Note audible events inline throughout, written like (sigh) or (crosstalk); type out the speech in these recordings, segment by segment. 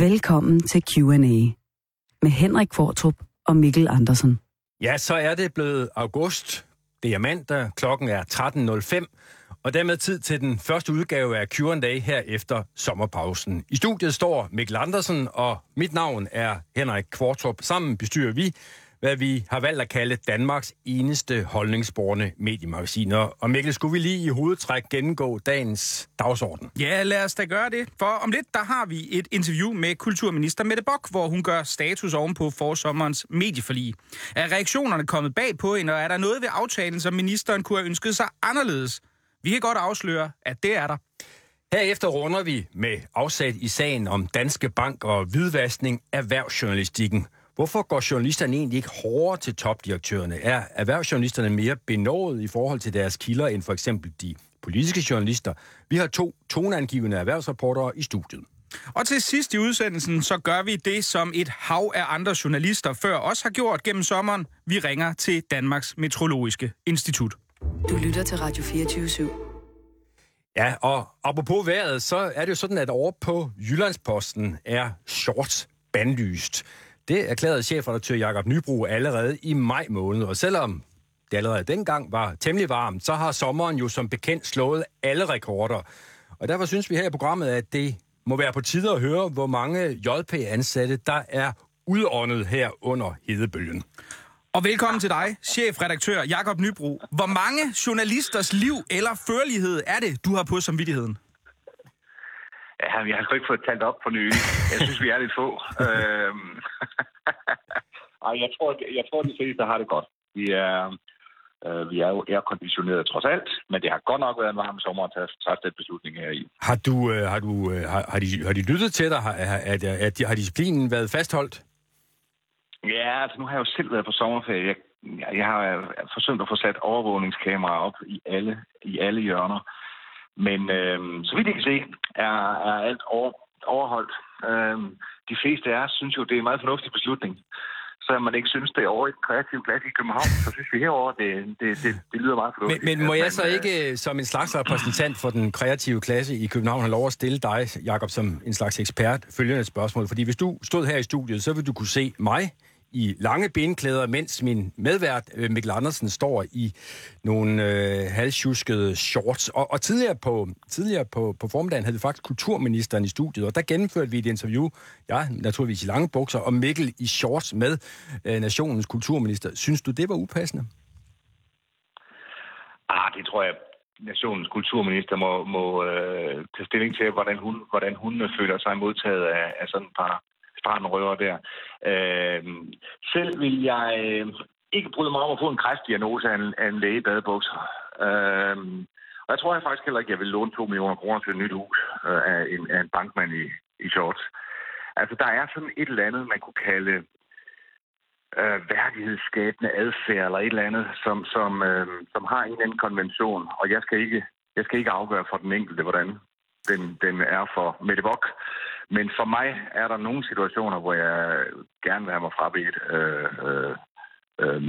Velkommen til Q&A med Henrik Kvartrup og Mikkel Andersen. Ja, så er det blevet august. Det er mandag, klokken er 13.05, og dermed tid til den første udgave af Q&A her efter sommerpausen. I studiet står Mikkel Andersen, og mit navn er Henrik Kvartrup. Sammen bestyrer vi hvad vi har valgt at kalde Danmarks eneste holdningsborgende mediemagasin. Og Mikkel, skulle vi lige i hovedtræk gennemgå dagens dagsorden? Ja, lad os da gøre det. For om lidt, der har vi et interview med kulturminister Mette Bock, hvor hun gør status ovenpå forsommerens medieforlig. Er reaktionerne kommet bag på hende, og er der noget ved aftalen, som ministeren kunne have ønsket sig anderledes? Vi kan godt afsløre, at det er der. Herefter runder vi med afsat i sagen om Danske Bank og hvidvaskning erhvervsjournalistikken – Hvorfor går journalisterne egentlig ikke hårdere til topdirektørerne? Er erhvervsjournalisterne mere benådet i forhold til deres kilder end for eksempel de politiske journalister? Vi har to toneangivende erhvervsreportere i studiet. Og til sidst i udsendelsen, så gør vi det, som et hav af andre journalister før os har gjort gennem sommeren. Vi ringer til Danmarks Meteorologiske Institut. Du lytter til Radio 24 /7. Ja, og apropos vejret, så er det jo sådan, at over på Jyllandsposten er shorts bandlyst. Det erklærede chefredaktør Jakob Nybro allerede i maj måned, og selvom det allerede dengang var temmelig varmt, så har sommeren jo som bekendt slået alle rekorder. Og derfor synes vi her i programmet, at det må være på tide at høre, hvor mange JP-ansatte, der er udåndet her under hedebølgen. Og velkommen til dig, chefredaktør Jakob Nybro. Hvor mange journalisters liv eller førlighed er det, du har på samvittigheden? Ja, vi har sgu ikke fået talt op for nylig. Jeg synes, vi er lidt få. (laughs) øhm... Ej, jeg tror, jeg tror, de fleste har det godt. Vi er, øh, vi er jo airconditioneret trods alt, men det har godt nok været en varm sommer at tage, tage den beslutning her i. Har, du, øh, har, du, øh, har, har, de, har de lyttet til dig? Har, har, har, har disciplinen været fastholdt? Ja, altså nu har jeg jo selv været på sommerferie. Jeg, jeg har forsøgt at få sat overvågningskameraer op i alle, i alle hjørner. Men øh, så vidt jeg kan se, er, er alt over, overholdt. Øh, de fleste af os synes jo, det er en meget fornuftig beslutning. Så man ikke synes, det er over i den kreative klasse i København, så synes vi herover det, det, det, det lyder meget fornuftigt. Men, men må jeg så øh, ikke som en slags repræsentant for den kreative klasse i København have lov at stille dig, Jakob, som en slags ekspert, følgende spørgsmål? Fordi hvis du stod her i studiet, så vil du kunne se mig i lange benklæder, mens min medvært øh, Mikkel Andersen står i nogle øh, halsjuskede shorts. Og, og tidligere, på, tidligere på, på formiddagen havde vi faktisk kulturministeren i studiet, og der gennemførte vi et interview, ja, naturligvis i lange bukser, og Mikkel i shorts med øh, nationens kulturminister. Synes du, det var upassende? Ah, det tror jeg, nationens kulturminister må, må øh, tage stilling til, hvordan hun, hvordan hun føler sig modtaget af, af sådan et par strandrøver der. Øh, selv vil jeg øh, ikke bryde mig om at få en kræftdiagnose af en, af en læge i badebukser. Øh, og jeg tror jeg faktisk heller ikke, at jeg vil låne 2 millioner kroner til et nyt hus øh, af, en, af en bankmand i, i shorts. Altså, der er sådan et eller andet, man kunne kalde øh, værdighedsskabende adfærd eller et eller andet, som, som, øh, som har en eller anden konvention, og jeg skal ikke, jeg skal ikke afgøre for den enkelte, hvordan den, den er for Mette Bock. Men for mig er der nogle situationer, hvor jeg gerne vil have mig frabedt øh, øh, øh.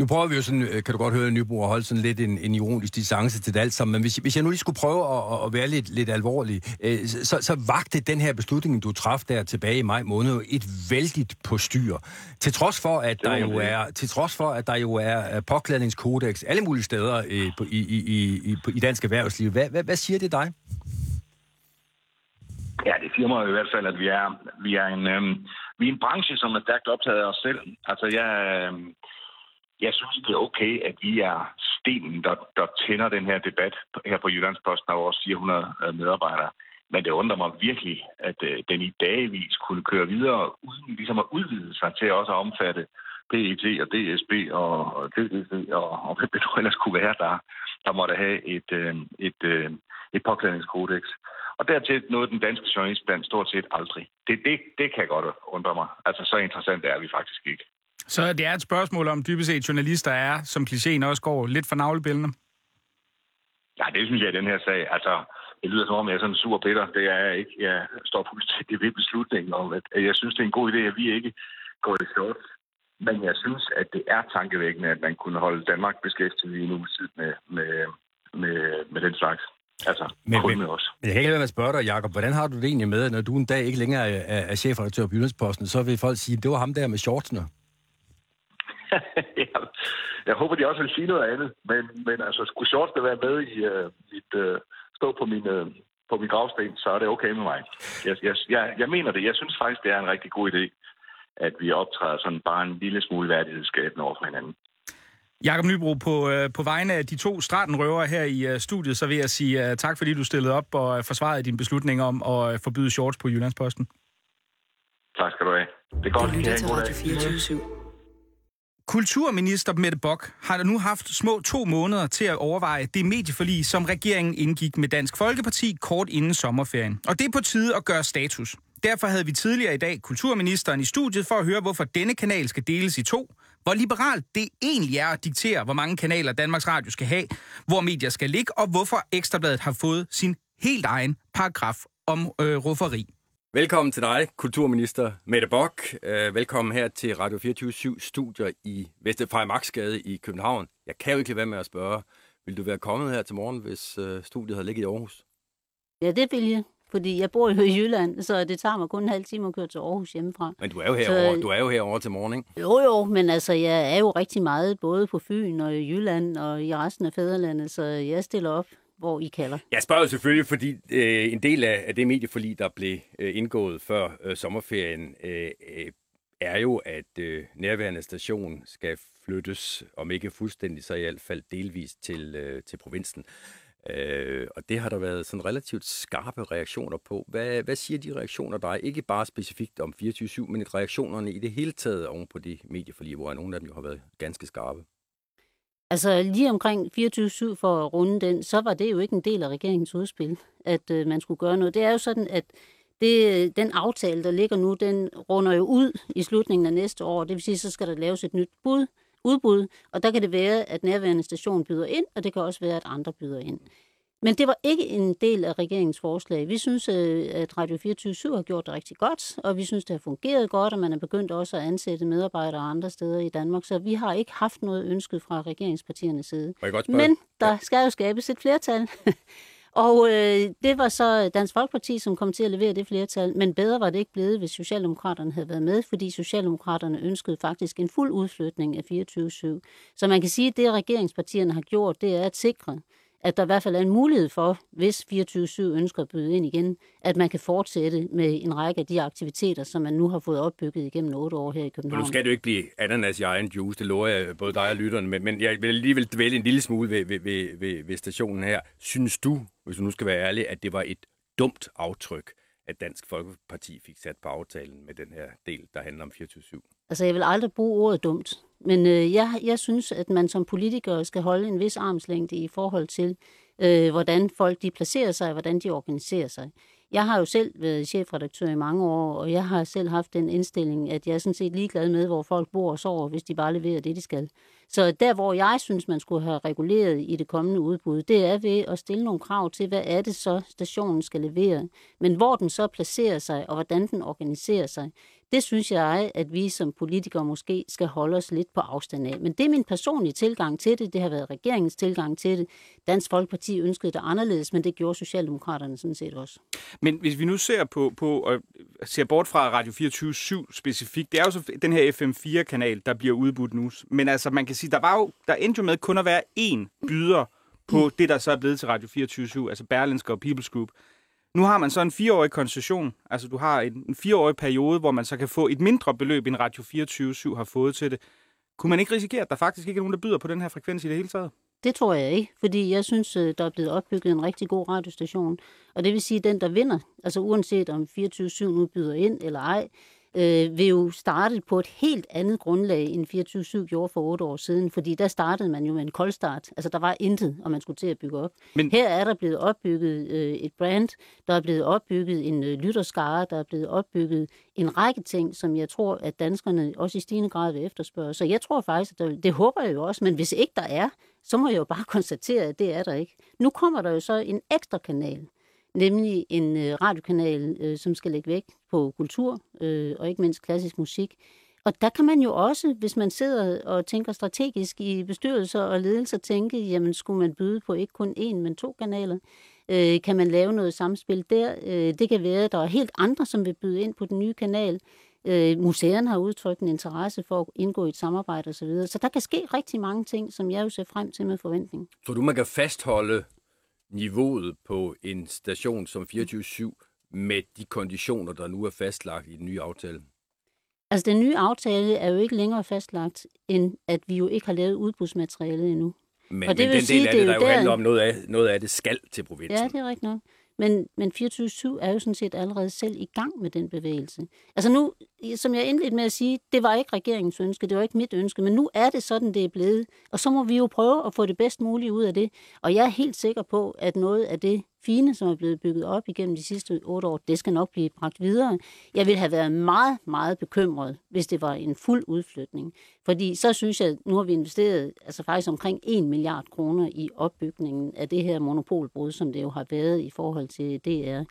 Nu prøver vi jo sådan, øh, kan du godt høre, Nybro at holde sådan lidt en, en ironisk distance til det alt sammen, men hvis, hvis jeg nu lige skulle prøve at, at være lidt, lidt alvorlig, øh, så, så vagte den her beslutning, du traf der tilbage i maj måned, et vældigt styr. Til trods for, at der jo er, til trods for, at der jo er påklædningskodex alle mulige steder øh, på, i, i, i, i dansk erhvervsliv. Hvad, hvad, hvad siger det dig? Ja, det siger mig i hvert fald, at vi er, vi er, en, øhm, vi er en branche, som er stærkt optaget af os selv. Altså, jeg, øhm, jeg synes, det er okay, at vi er stenen, der, der tænder den her debat her på Jyllandsposten af vores 400 øh, medarbejdere. Men det undrer mig virkelig, at øh, den i dagvis kunne køre videre, uden ligesom at udvide sig til også at omfatte PET og DSB og, og TDC og, og hvad det ellers kunne være, der, der måtte have et, øh, et, øhm, et, et påklædningskodex. Og dertil nåede den danske journalist blandt stort set aldrig. Det, det, det kan godt undre mig. Altså, så interessant er vi faktisk ikke. Så det er et spørgsmål om dybest set journalister er, som klichéen også går, lidt for navlebillende? Ja, det synes jeg i den her sag. Altså, det lyder som om, jeg er sådan sur Peter. Det er jeg ikke. Jeg står fuldstændig ved beslutningen om, at jeg synes, det er en god idé, at vi ikke går i short. Men jeg synes, at det er tankevækkende, at man kunne holde Danmark beskæftiget i en uge tid med, med, med, med den slags. Altså, Men- kun men- med os. Men jeg kan ikke lade med at spørge dig, Jacob, hvordan har du det egentlig med, at når du en dag ikke længere er, er, chefredaktør på Jyllandsposten, så vil folk sige, det var ham der med shortsene. (laughs) jeg, håber, de også vil sige noget andet, men, men altså, skulle shorts da være med i uh, mit, uh, stå på min, uh, på min gravsten, så er det okay med mig. Jeg, jeg, jeg, jeg mener det. Jeg synes faktisk, det er en rigtig god idé, at vi optræder sådan bare en lille smule værdighedsskabende over for hinanden. Jakob Nybro, på, øh, på vegne af de to stratenrøvere her i øh, studiet, så vil jeg sige uh, tak, fordi du stillede op og øh, forsvarede din beslutning om at øh, forbyde shorts på Jyllandsposten. Tak skal du have. Det er godt, Du lytter til Radio dag. 24 Kulturminister Mette Bock har nu haft små to måneder til at overveje det medieforlig, som regeringen indgik med Dansk Folkeparti kort inden sommerferien. Og det er på tide at gøre status. Derfor havde vi tidligere i dag kulturministeren i studiet for at høre, hvorfor denne kanal skal deles i to, hvor liberalt det egentlig er at diktere, hvor mange kanaler Danmarks Radio skal have, hvor medier skal ligge, og hvorfor Ekstrabladet har fået sin helt egen paragraf om øh, rufferi. Velkommen til dig, kulturminister Mette Bock. Uh, velkommen her til Radio 24 studier i Vesterfejmarksgade i København. Jeg kan jo ikke lade være med at spørge, vil du være kommet her til morgen, hvis uh, studiet havde ligget i Aarhus? Ja, det vil jeg. Fordi jeg bor jo i Jylland, så det tager mig kun en halv time at køre til Aarhus hjemmefra. Men du er jo Så- herovre, du er jo herovre til morgen, ikke? Jo, jo, men altså, jeg er jo rigtig meget både på Fyn og i Jylland og i resten af fædrelandet, så jeg stiller op, hvor I kalder. Jeg spørger selvfølgelig, fordi øh, en del af, af det medieforlig, der blev øh, indgået før øh, sommerferien, øh, øh, er jo, at øh, nærværende station skal flyttes, om ikke fuldstændig, så i hvert fald delvist til, øh, til provinsen. Øh, og det har der været sådan relativt skarpe reaktioner på. Hvad, hvad siger de reaktioner dig? Ikke bare specifikt om 24-7, men reaktionerne i det hele taget oven på det medieforlig, hvor nogle af dem jo har været ganske skarpe. Altså lige omkring 24-7 for at runde den, så var det jo ikke en del af regeringens udspil, at øh, man skulle gøre noget. Det er jo sådan, at det, den aftale, der ligger nu, den runder jo ud i slutningen af næste år. Det vil sige, så skal der laves et nyt bud, udbud, og der kan det være, at nærværende station byder ind, og det kan også være, at andre byder ind. Men det var ikke en del af regeringens forslag. Vi synes, øh, at Radio 24 har gjort det rigtig godt, og vi synes, det har fungeret godt, og man er begyndt også at ansætte medarbejdere andre steder i Danmark, så vi har ikke haft noget ønsket fra regeringspartiernes side. Men der skal jo skabes et flertal. (laughs) og øh, det var så Dansk Folkeparti, som kom til at levere det flertal, men bedre var det ikke blevet, hvis Socialdemokraterne havde været med, fordi Socialdemokraterne ønskede faktisk en fuld udflytning af 24-7. Så man kan sige, at det, regeringspartierne har gjort, det er at sikre, at der i hvert fald er en mulighed for, hvis 24-7 ønsker at byde ind igen, at man kan fortsætte med en række af de aktiviteter, som man nu har fået opbygget igennem otte år her i Og København. nu skal jo ikke blive ananas i egen juice, det lover jeg både dig og lytterne, men, men jeg vil alligevel dvæle en lille smule ved, ved, ved, ved, ved stationen her. Synes du, hvis du nu skal være ærlig, at det var et dumt aftryk, at Dansk Folkeparti fik sat på aftalen med den her del, der handler om 24-7? Altså, jeg vil aldrig bruge ordet dumt, men øh, jeg, jeg synes, at man som politiker skal holde en vis armslængde i forhold til, øh, hvordan folk de placerer sig, og hvordan de organiserer sig. Jeg har jo selv været chefredaktør i mange år, og jeg har selv haft den indstilling, at jeg er sådan set ligeglad med, hvor folk bor og sover, hvis de bare leverer det, de skal. Så der, hvor jeg synes, man skulle have reguleret i det kommende udbud, det er ved at stille nogle krav til, hvad er det så, stationen skal levere. Men hvor den så placerer sig, og hvordan den organiserer sig, det synes jeg, at vi som politikere måske skal holde os lidt på afstand af. Men det er min personlige tilgang til det. Det har været regeringens tilgang til det. Dansk Folkeparti ønskede det anderledes, men det gjorde Socialdemokraterne sådan set også. Men hvis vi nu ser på, på og ser bort fra Radio 24 specifikt, det er jo så den her FM4-kanal, der bliver udbudt nu. Men altså, man kan sige, der var jo, der endte jo med kun at være én byder på det, der så er blevet til Radio 24 altså Berlinske og People's Group. Nu har man så en fireårig koncession, altså du har en, en fireårig periode, hvor man så kan få et mindre beløb, end Radio 24 har fået til det. Kunne man ikke risikere, at der faktisk ikke er nogen, der byder på den her frekvens i det hele taget? Det tror jeg ikke, fordi jeg synes, øh, der er blevet opbygget en rigtig god radiostation. Og det vil sige, at den, der vinder, altså uanset om 24-7 nu byder ind eller ej, øh, vil jo starte på et helt andet grundlag, end 24-7 gjorde for otte år siden. Fordi der startede man jo med en koldstart. Altså, der var intet, og man skulle til at bygge op. Men-. Her er der blevet opbygget øh, et brand, der er blevet opbygget en øh, lytterskare, der er blevet opbygget en række ting, som jeg tror, at danskerne også i stigende grad vil efterspørge. Så jeg tror faktisk, at der, det håber jeg jo også, men hvis ikke der er, så må jeg jo bare (laughs) konstatere, at det er der ikke. Nu kommer der jo så en ekstra kanal, nemlig en øh, radiokanal, øh, som skal lægge væk på kultur øh, og ikke mindst klassisk musik. Og der kan man jo også, hvis man sidder og tænker strategisk i bestyrelser og ledelser, tænke, jamen skulle man byde på ikke kun én, men to kanaler. Øh, kan man lave noget samspil der? Øh, det kan være, at der er helt andre, som vil byde ind på den nye kanal. Øh, museerne har udtrykt en interesse for at indgå i et samarbejde osv. Så, så der kan ske rigtig mange ting, som jeg jo ser frem til med forventning. Tror du, man kan fastholde niveauet på en station som 24-7 med de konditioner, der nu er fastlagt i den nye aftale? Altså, den nye aftale er jo ikke længere fastlagt, end at vi jo ikke har lavet udbudsmaterialet endnu. Men, og det men den sige, del af det, det der jo handler om, noget af, noget af det skal til provinsen. Ja, det er rigtigt nok. Men, men 24-7 er jo sådan set allerede selv i gang med den bevægelse. Altså nu, som jeg indledte med at sige, det var ikke regeringens ønske, det var ikke mit ønske, men nu er det sådan, det er blevet. Og så må vi jo prøve at få det bedst mulige ud af det. Og jeg er helt sikker på, at noget af det fine, som er blevet bygget op igennem de sidste otte år, det skal nok blive bragt videre. Jeg ville have været meget, meget bekymret, hvis det var en fuld udflytning. Fordi så synes jeg, nu har vi investeret altså faktisk omkring 1 milliard kroner i opbygningen af det her monopolbrud, som det jo har været i forhold til DR.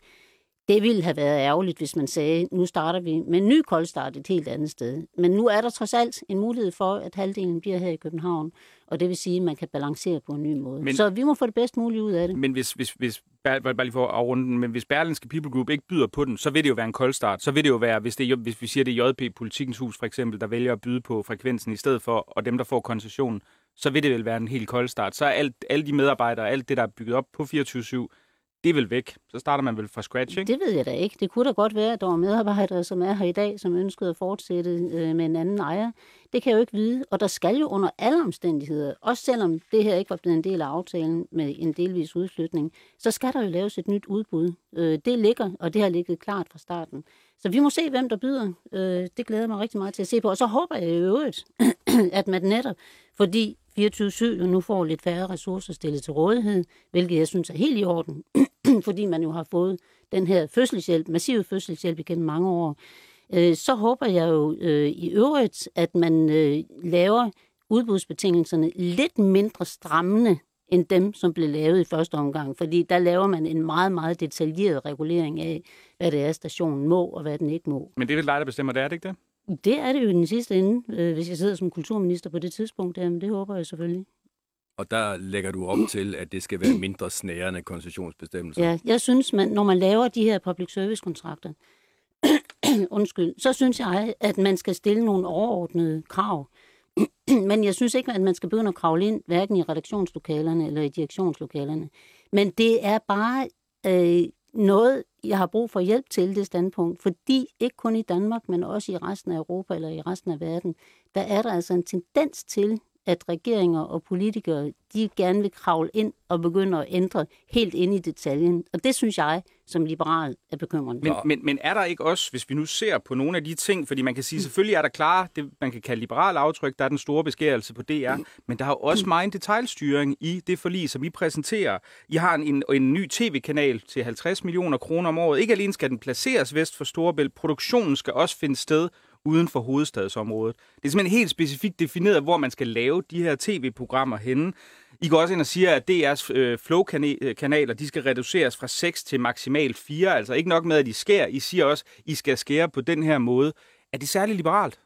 Det ville have været ærgerligt, hvis man sagde, nu starter vi med en ny koldstart et helt andet sted. Men nu er der trods alt en mulighed for, at halvdelen bliver her i København, og det vil sige, at man kan balancere på en ny måde. Men, så vi må få det bedst muligt ud af det. Men hvis, hvis, hvis bare lige for at afrunde men hvis Berlinske People Group ikke byder på den, så vil det jo være en koldstart. Så vil det jo være, hvis, det, hvis vi siger, det er JP Politikens Hus for eksempel, der vælger at byde på frekvensen i stedet for, og dem, der får koncession, så vil det vel være en helt koldstart. Så er alt, alle de medarbejdere, alt det, der er bygget op på 24-7, det er vel væk. Så starter man vel fra scratch, ikke? Det ved jeg da ikke. Det kunne da godt være, at der var medarbejdere, som er her i dag, som ønskede at fortsætte øh, med en anden ejer. Det kan jeg jo ikke vide. Og der skal jo under alle omstændigheder, også selvom det her ikke var blevet en del af aftalen med en delvis udflytning, så skal der jo laves et nyt udbud. Øh, det ligger, og det har ligget klart fra starten. Så vi må se, hvem der byder. Øh, det glæder mig rigtig meget til at se på. Og så håber jeg i øvrigt, (clears throat) at man netop, fordi 24-7 jo nu får lidt færre ressourcer stillet til rådighed, hvilket jeg synes er helt i orden, (clears throat) fordi man jo har fået den her fødselshjælp, massiv fødselshjælp igennem mange år. Øh, så håber jeg jo øh, i øvrigt, at man øh, laver udbudsbetingelserne lidt mindre strammende end dem, som blev lavet i første omgang. Fordi der laver man en meget, meget detaljeret regulering af, hvad det er, stationen må, og hvad den ikke må. Men det er vel dig, der bestemmer, det er det ikke det? Det er det jo i den sidste ende, øh, hvis jeg sidder som kulturminister på det tidspunkt. Jamen, det håber jeg selvfølgelig. Og der lægger du op til, at det skal være mindre snærende koncessionsbestemmelser. Ja, jeg synes, man, når man laver de her public service kontrakter, (clears throat) undskyld, så synes jeg, at man skal stille nogle overordnede krav. (clears throat) Men jeg synes ikke, at man skal begynde at kravle ind, hverken i redaktionslokalerne eller i direktionslokalerne. Men det er bare øh, noget, jeg har brug for hjælp til det standpunkt, fordi ikke kun i Danmark, men også i resten af Europa eller i resten af verden, der er der altså en tendens til, at regeringer og politikere, de gerne vil kravle ind og begynde at ændre helt ind i detaljen. Og det synes jeg, som liberal, er bekymrende. Men, men, men er der ikke også, hvis vi nu ser på nogle af de ting, fordi man kan sige, selvfølgelig er der klar, det man kan kalde liberal aftryk, der er den store beskærelse på DR, men der er jo også meget detaljstyring i det forlig, som I præsenterer. I har en, en, en ny tv-kanal til 50 millioner kroner om året. Ikke alene skal den placeres vest for Storebælt, produktionen skal også finde sted uden for hovedstadsområdet. Det er simpelthen helt specifikt defineret, hvor man skal lave de her tv-programmer henne. I går også ind og siger, at DR's øh, flow-kanaler øh, de skal reduceres fra 6 til maksimalt 4. Altså ikke nok med, at de skærer. I siger også, at I skal skære på den her måde. Er det særligt liberalt?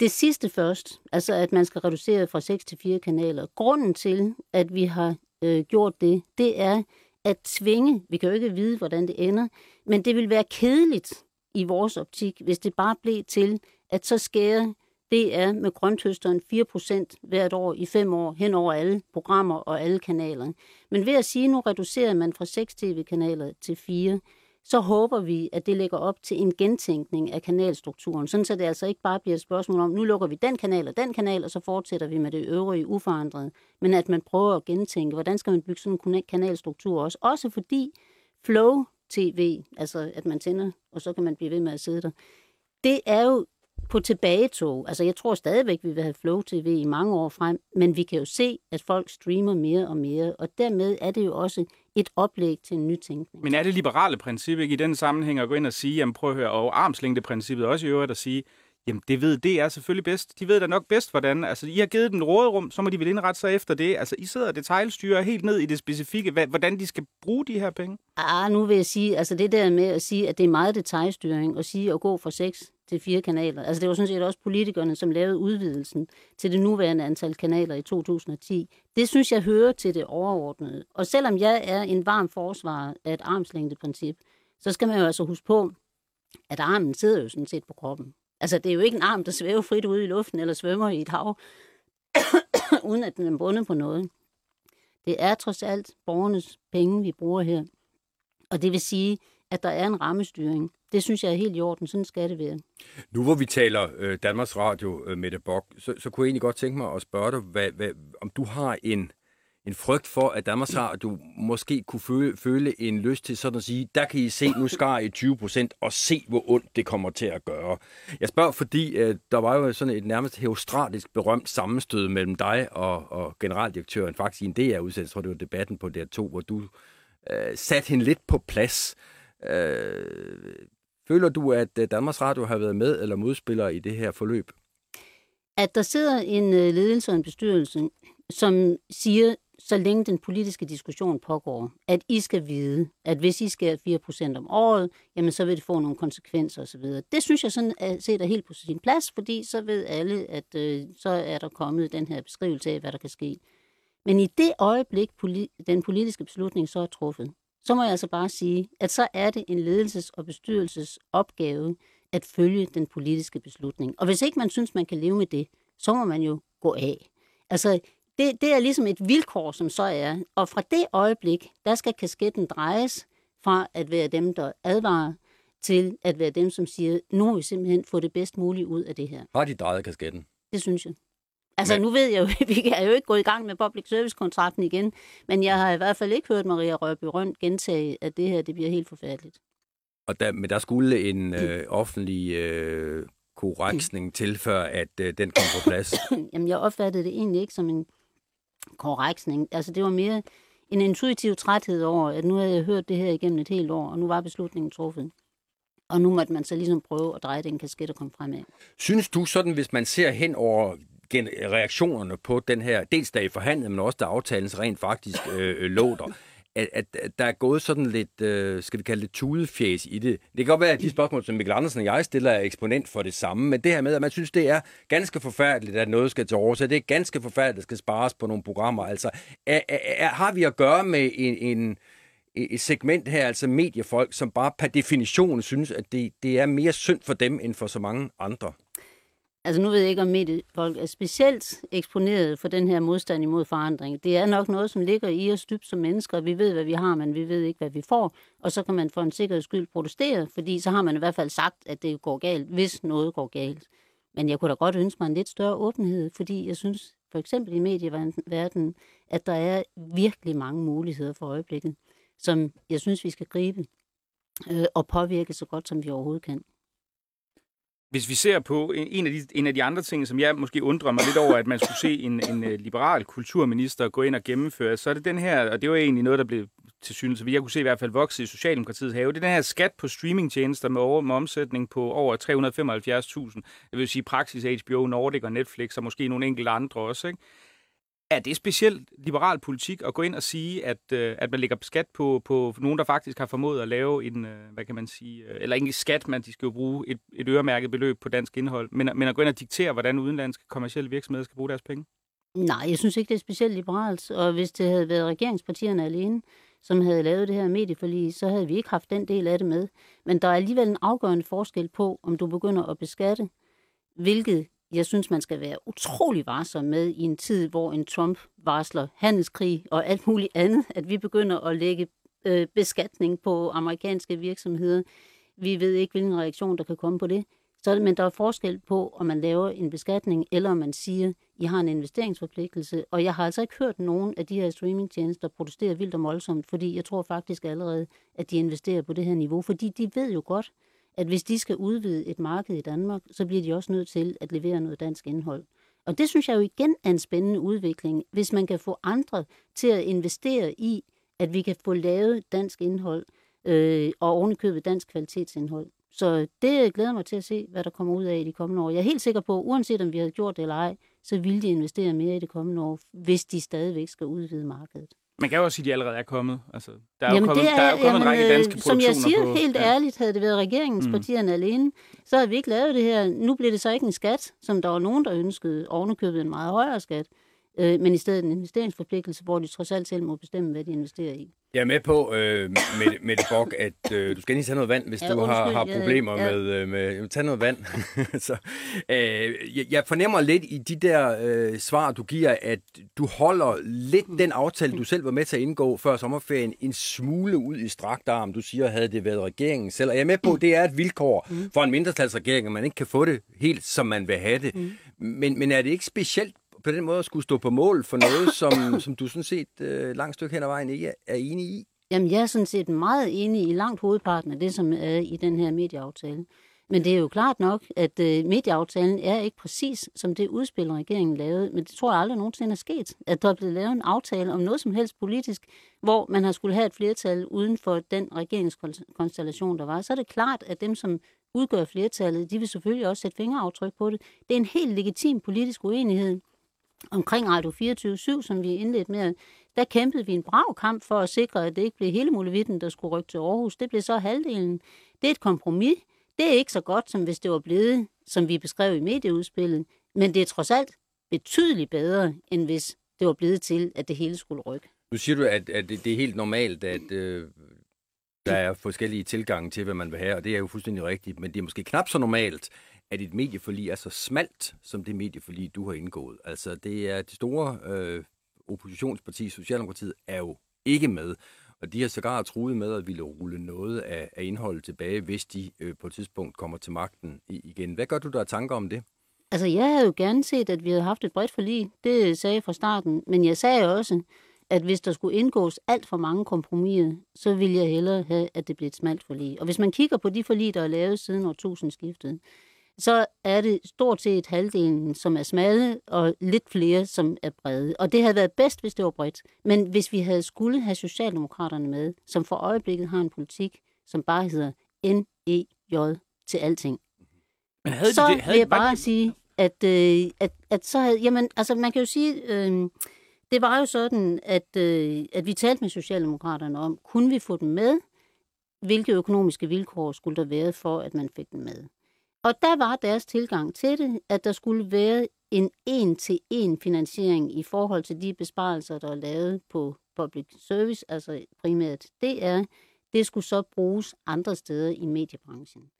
Det sidste først, altså at man skal reducere fra 6 til 4 kanaler. Grunden til, at vi har øh, gjort det, det er at tvinge, vi kan jo ikke vide, hvordan det ender, men det vil være kedeligt i vores optik, hvis det bare blev til, at så skærer DR med grønthøsteren 4% hvert år i fem år hen over alle programmer og alle kanaler. Men ved at sige, at nu reducerer man fra 6 tv-kanaler til 4, så håber vi, at det lægger op til en gentænkning af kanalstrukturen, sådan så det altså ikke bare bliver et spørgsmål om, nu lukker vi den kanal og den kanal, og så fortsætter vi med det øvrige uforandret, men at man prøver at gentænke, hvordan skal man bygge sådan en kanalstruktur også, også fordi Flow tv, altså at man tænder, og så kan man blive ved med at sidde der. Det er jo på tilbagetog. Altså jeg tror stadigvæk, vi vil have Flow TV i mange år frem, men vi kan jo se, at folk streamer mere og mere, og dermed er det jo også et oplæg til en nytænkning. Men er det liberale princip ikke i den sammenhæng at gå ind og sige, jamen prøv at høre, og armslængdeprincippet også i øvrigt at sige, Jamen, det ved det er selvfølgelig bedst. De ved da nok bedst, hvordan. Altså, I har givet den råderum, så må de vel indrette sig efter det. Altså, I sidder og detaljstyrer helt ned i det specifikke, hvordan de skal bruge de her penge. Ah, nu vil jeg sige, altså det der med at sige, at det er meget detaljstyring, og sige at gå fra 6 til fire kanaler. Altså det var sådan set også politikerne, som lavede udvidelsen til det nuværende antal kanaler i 2010. Det synes jeg hører til det overordnede. Og selvom jeg er en varm forsvarer af et armslængdeprincip, så skal man jo altså huske på, at armen sidder jo sådan set på kroppen. Altså det er jo ikke en arm, der svæver frit ude i luften eller svømmer i et hav, (coughs) uden at den er bundet på noget. Det er trods alt borgernes penge, vi bruger her. Og det vil sige, at der er en rammestyring. Det synes jeg er helt i orden. Sådan skal det være. Nu hvor vi taler øh, Danmarks Radio, øh, Mette Bok, så, så kunne jeg egentlig godt tænke mig at spørge dig, hvad, hvad, om du har en, en frygt for, at Danmarks Radio måske kunne føle, føle en lyst til sådan at sige, der kan I se, nu skar I 20 procent, og se, hvor ondt det kommer til at gøre. Jeg spørger, fordi øh, der var jo sådan et nærmest heostratisk berømt sammenstød mellem dig og, og generaldirektøren, faktisk i en DR-udsendelse, tror det var debatten på DR2, hvor du øh, satte hende lidt på plads. Øh, føler du, at øh, Danmarks Radio har været med eller modspiller i det her forløb? At der sidder en øh, ledelse og en bestyrelse, som siger, så længe den politiske diskussion pågår, at I skal vide, at hvis I skærer 4% om året, jamen så vil det få nogle konsekvenser osv. Det synes jeg sådan at set er helt på sin plads, fordi så ved alle, at øh, så er der kommet den her beskrivelse af, hvad der kan ske. Men i det øjeblik, poli- den politiske beslutning så er truffet, så må jeg altså bare sige, at så er det en ledelses- og bestyrelses opgave at følge den politiske beslutning. Og hvis ikke man synes, man kan leve med det, så må man jo gå af. Altså, det, det er ligesom et vilkår, som så er. Og fra det øjeblik, der skal kasketten drejes fra at være dem, der advarer, til at være dem, som siger, nu må vi simpelthen få det bedst muligt ud af det her. Har de drejet kasketten? Det synes jeg. Altså, men... nu ved jeg jo, (laughs) vi er jo ikke gået i gang med public service-kontrakten igen, men jeg har i hvert fald ikke hørt Maria Rørby Rønt gentage, at det her det bliver helt forfærdeligt. Og der, men der skulle en øh, offentlig øh, korreksning mm. til, før at øh, den kom på plads? (coughs) Jamen, jeg opfattede det egentlig ikke som en korreksning. Altså, det var mere en intuitiv træthed over, at nu havde jeg hørt det her igennem et helt år, og nu var beslutningen truffet. Og nu måtte man så ligesom prøve at dreje den kasket og komme fremad. Synes du sådan, hvis man ser hen over reaktionerne på den her, dels da i forhandlet, men også der aftalens rent faktisk øh, øh lå der, at, at, at der er gået sådan lidt, øh, skal vi kalde det, tudefjæs i det. Det kan godt være, at de spørgsmål, som Mikkel Andersen og jeg stiller, er eksponent for det samme, men det her med, at man synes, det er ganske forfærdeligt, at noget skal til så det er ganske forfærdeligt, at der skal spares på nogle programmer. Altså, er, er, er, har vi at gøre med en, en, et segment her, altså mediefolk, som bare per definition synes, at det, det er mere synd for dem, end for så mange andre? Altså nu ved jeg ikke, om mediefolk er specielt eksponeret for den her modstand imod forandring. Det er nok noget, som ligger i os dybt som mennesker. Vi ved, hvad vi har, men vi ved ikke, hvad vi får. Og så kan man for en sikkerheds skyld protestere, fordi så har man i hvert fald sagt, at det går galt, hvis noget går galt. Men jeg kunne da godt ønske mig en lidt større åbenhed, fordi jeg synes, for eksempel i medieverdenen, at der er virkelig mange muligheder for øjeblikket, som jeg synes, vi skal gribe øh, og påvirke så godt, som vi overhovedet kan. Hvis vi ser på en af, de, en af de andre ting, som jeg måske undrer mig lidt over, at man skulle se en, en øh, liberal kulturminister gå ind og gennemføre, så er det den her, og det var egentlig noget, der blev til synes, så vi jeg kunne se i hvert fald vokse i Socialdemokratiets have, det er den her skat på streamingtjenester med, over, med omsætning på over 375.000. Det vil sige praksis HBO, Nordic og Netflix, og måske nogle enkelte andre også. Ikke? Er det specielt liberal politik at gå ind og sige, at, øh, at man lægger skat på, på nogen, der faktisk har formået at lave en, øh, hvad kan man sige, øh, eller ikke skat, men de skal jo bruge et, et øremærket beløb på dansk indhold, men, men at gå ind og diktere, hvordan udenlandske kommersielle virksomheder skal bruge deres penge? Nej, jeg synes ikke, det er specielt liberalt, og hvis det havde været regeringspartierne alene, som havde lavet det her medieforlig, så havde vi ikke haft den del af det med. Men der er alligevel en afgørende forskel på, om du begynder at beskatte, hvilket jeg synes, man skal være utrolig varsom med i en tid, hvor en Trump varsler handelskrig og alt muligt andet, at vi begynder at lægge øh, beskatning på amerikanske virksomheder. Vi ved ikke, hvilken reaktion der kan komme på det. Så, men der er forskel på, om man laver en beskatning, eller om man siger, I har en investeringsforpligtelse. Og jeg har altså ikke hørt nogen af de her streamingtjenester protestere vildt og voldsomt, fordi jeg tror faktisk allerede, at de investerer på det her niveau. Fordi de ved jo godt, at hvis de skal udvide et marked i Danmark, så bliver de også nødt til at levere noget dansk indhold. Og det synes jeg jo igen er en spændende udvikling, hvis man kan få andre til at investere i, at vi kan få lavet dansk indhold øh, og ovenikøbet dansk kvalitetsindhold. Så det glæder mig til at se, hvad der kommer ud af i de kommende år. Jeg er helt sikker på, uanset om vi havde gjort det eller ej, så vil de investere mere i det kommende år, hvis de stadigvæk skal udvide markedet. Man kan jo også sige, at de allerede er kommet. Altså, der er jamen, jo kommet, er, der er jo kommet jamen, en række danske øh, Som jeg siger på, helt ja. ærligt, havde det været regeringspartierne mm. alene, så havde vi ikke lavet det her. Nu bliver det så ikke en skat, som der var nogen, der ønskede ovenikøbet en meget højere skat øh, men i stedet en investeringsforpligtelse, hvor de trods alt selv må bestemme, hvad de investerer i. Jeg er med på, øh, med, med det bok, at øh, du skal lige tage noget vand, hvis ja, du undskyld, har, har problemer ja, ja. med, øh, med... Tag noget vand. (laughs) så, øh, jeg, jeg fornemmer lidt i de der øh, svar, du giver, at du holder lidt den aftale, du selv var med til at indgå før sommerferien, en smule ud i strakt arm. Du siger, havde det været regeringen selv. Og jeg er med på, at det er et vilkår mm. for en mindretalsregering, at man ikke kan få det helt, som man vil have det. Mm. Men, men er det ikke specielt på den måde at skulle stå på mål for noget, som, (coughs) som du sådan set øh, langt stykke hen ad vejen ikke er enig i? Jamen, jeg er sådan set meget enig i langt hovedparten af det, som er i den her medieaftale. Men det er jo klart nok, at øh, medieaftalen er ikke præcis som det udspil, regeringen lavede. Men det tror jeg aldrig nogensinde er sket, at der er blevet lavet en aftale om noget som helst politisk, hvor man har skulle have et flertal uden for den regeringskonstellation, der var. Så er det klart, at dem, som udgør flertallet, de vil selvfølgelig også sætte fingeraftryk på det. Det er en helt legitim politisk uenighed omkring Radio 24 som vi indledte med, der kæmpede vi en brav kamp for at sikre, at det ikke blev hele muligheden, der skulle rykke til Aarhus. Det blev så halvdelen. Det er et kompromis. Det er ikke så godt, som hvis det var blevet, som vi beskrev i medieudspillet, men det er trods alt betydeligt bedre, end hvis det var blevet til, at det hele skulle rykke. Nu siger du, at, at det er helt normalt, at øh, der er forskellige tilgange til, hvad man vil have, og det er jo fuldstændig rigtigt, men det er måske knap så normalt, at et medieforlig er så smalt, som det medieforlig, du har indgået. Altså, det er det store øh, oppositionsparti, Socialdemokratiet, er jo ikke med. Og de har sågar truet med at ville rulle noget af, af indholdet tilbage, hvis de øh, på et tidspunkt kommer til magten igen. Hvad gør du der tanker om det? Altså, jeg havde jo gerne set, at vi havde haft et bredt forlig. Det sagde jeg fra starten. Men jeg sagde også, at hvis der skulle indgås alt for mange kompromiser, så ville jeg hellere have, at det blev et smalt forlig. Og hvis man kigger på de forlig, der er lavet siden årtusindskiftet, så er det stort set halvdelen, som er smalle, og lidt flere, som er brede. Og det havde været bedst, hvis det var bredt. Men hvis vi havde skulle have Socialdemokraterne med, som for øjeblikket har en politik, som bare hedder N-E-J til alting, Men havde så de det? Havde vil jeg bare sige, at, øh, at, at så havde, jamen, altså man kan jo sige, øh, det var jo sådan, at, øh, at vi talte med Socialdemokraterne om, kunne vi få dem med? Hvilke økonomiske vilkår skulle der være for, at man fik dem med? Og der var deres tilgang til det, at der skulle være en en-til-en finansiering i forhold til de besparelser, der er lavet på public service, altså primært DR. Det skulle så bruges andre steder i mediebranchen.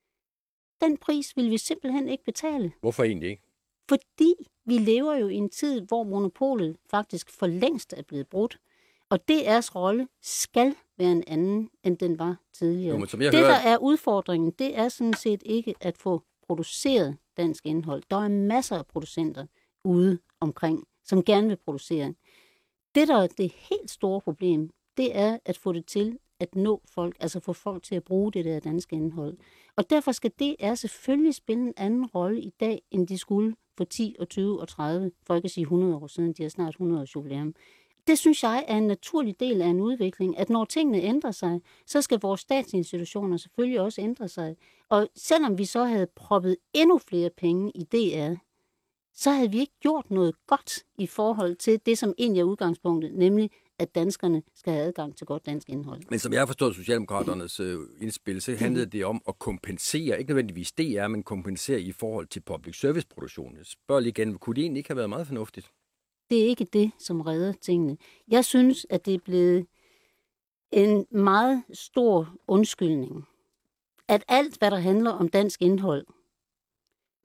Den pris vil vi simpelthen ikke betale. Hvorfor egentlig ikke? Fordi vi lever jo i en tid, hvor monopolet faktisk for længst er blevet brudt. Og DR's rolle skal være en anden, end den var tidligere. Jo, det, hører... der er udfordringen, det er sådan set ikke at få produceret dansk indhold. Der er masser af producenter ude omkring, som gerne vil producere. Det, der er det helt store problem, det er at få det til at nå folk, altså få folk til at bruge det der danske indhold. Og derfor skal DR selvfølgelig spille en anden rolle i dag, end de skulle for 10 og 20 og 30, for ikke at sige 100 år siden, de har snart 100 års jubilæum det synes jeg er en naturlig del af en udvikling, at når tingene ændrer sig, så skal vores statsinstitutioner selvfølgelig også ændre sig. Og selvom vi så havde proppet endnu flere penge i DR, så havde vi ikke gjort noget godt i forhold til det, som egentlig er udgangspunktet, nemlig at danskerne skal have adgang til godt dansk indhold. Men som jeg har forstået Socialdemokraternes øh, indspil, så handlede det om at kompensere, ikke nødvendigvis DR, men kompensere i forhold til public service produktionen. Jeg spørger lige igen, kunne det egentlig ikke have været meget fornuftigt? Det er ikke det, som redder tingene. Jeg synes, at det er blevet en meget stor undskyldning, at alt, hvad der handler om dansk indhold,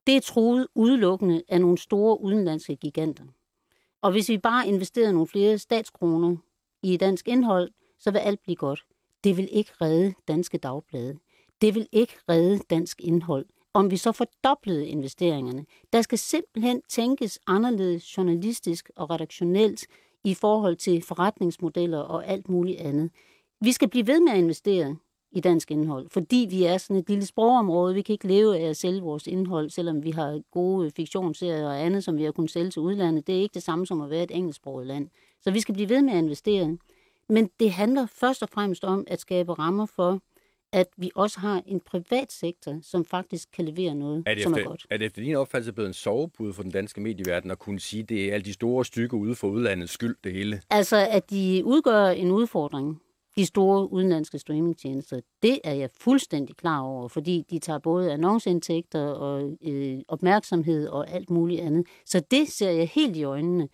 det er troet udelukkende af nogle store udenlandske giganter. Og hvis vi bare investerer nogle flere statskroner i dansk indhold, så vil alt blive godt. Det vil ikke redde danske dagblade. Det vil ikke redde dansk indhold om vi så fordoblede investeringerne. Der skal simpelthen tænkes anderledes journalistisk og redaktionelt i forhold til forretningsmodeller og alt muligt andet. Vi skal blive ved med at investere i dansk indhold, fordi vi er sådan et lille sprogområde. Vi kan ikke leve af at sælge vores indhold, selvom vi har gode fiktionsserier og andet, som vi har kunnet sælge til udlandet. Det er ikke det samme som at være et engelsksproget land. Så vi skal blive ved med at investere. Men det handler først og fremmest om at skabe rammer for, at vi også har en privat sektor, som faktisk kan levere noget, Er det, som er efter, godt. er det efter din opfattelse blevet en sovepude for den danske medieverden at kunne sige, at det er alle de store stykker ude for udlandets skyld, det hele? Altså, at de udgør en udfordring, de store udenlandske streamingtjenester, det er jeg fuldstændig klar over, fordi de tager både annonceindtægter og øh, opmærksomhed og alt muligt andet. Så det ser jeg helt i øjnene.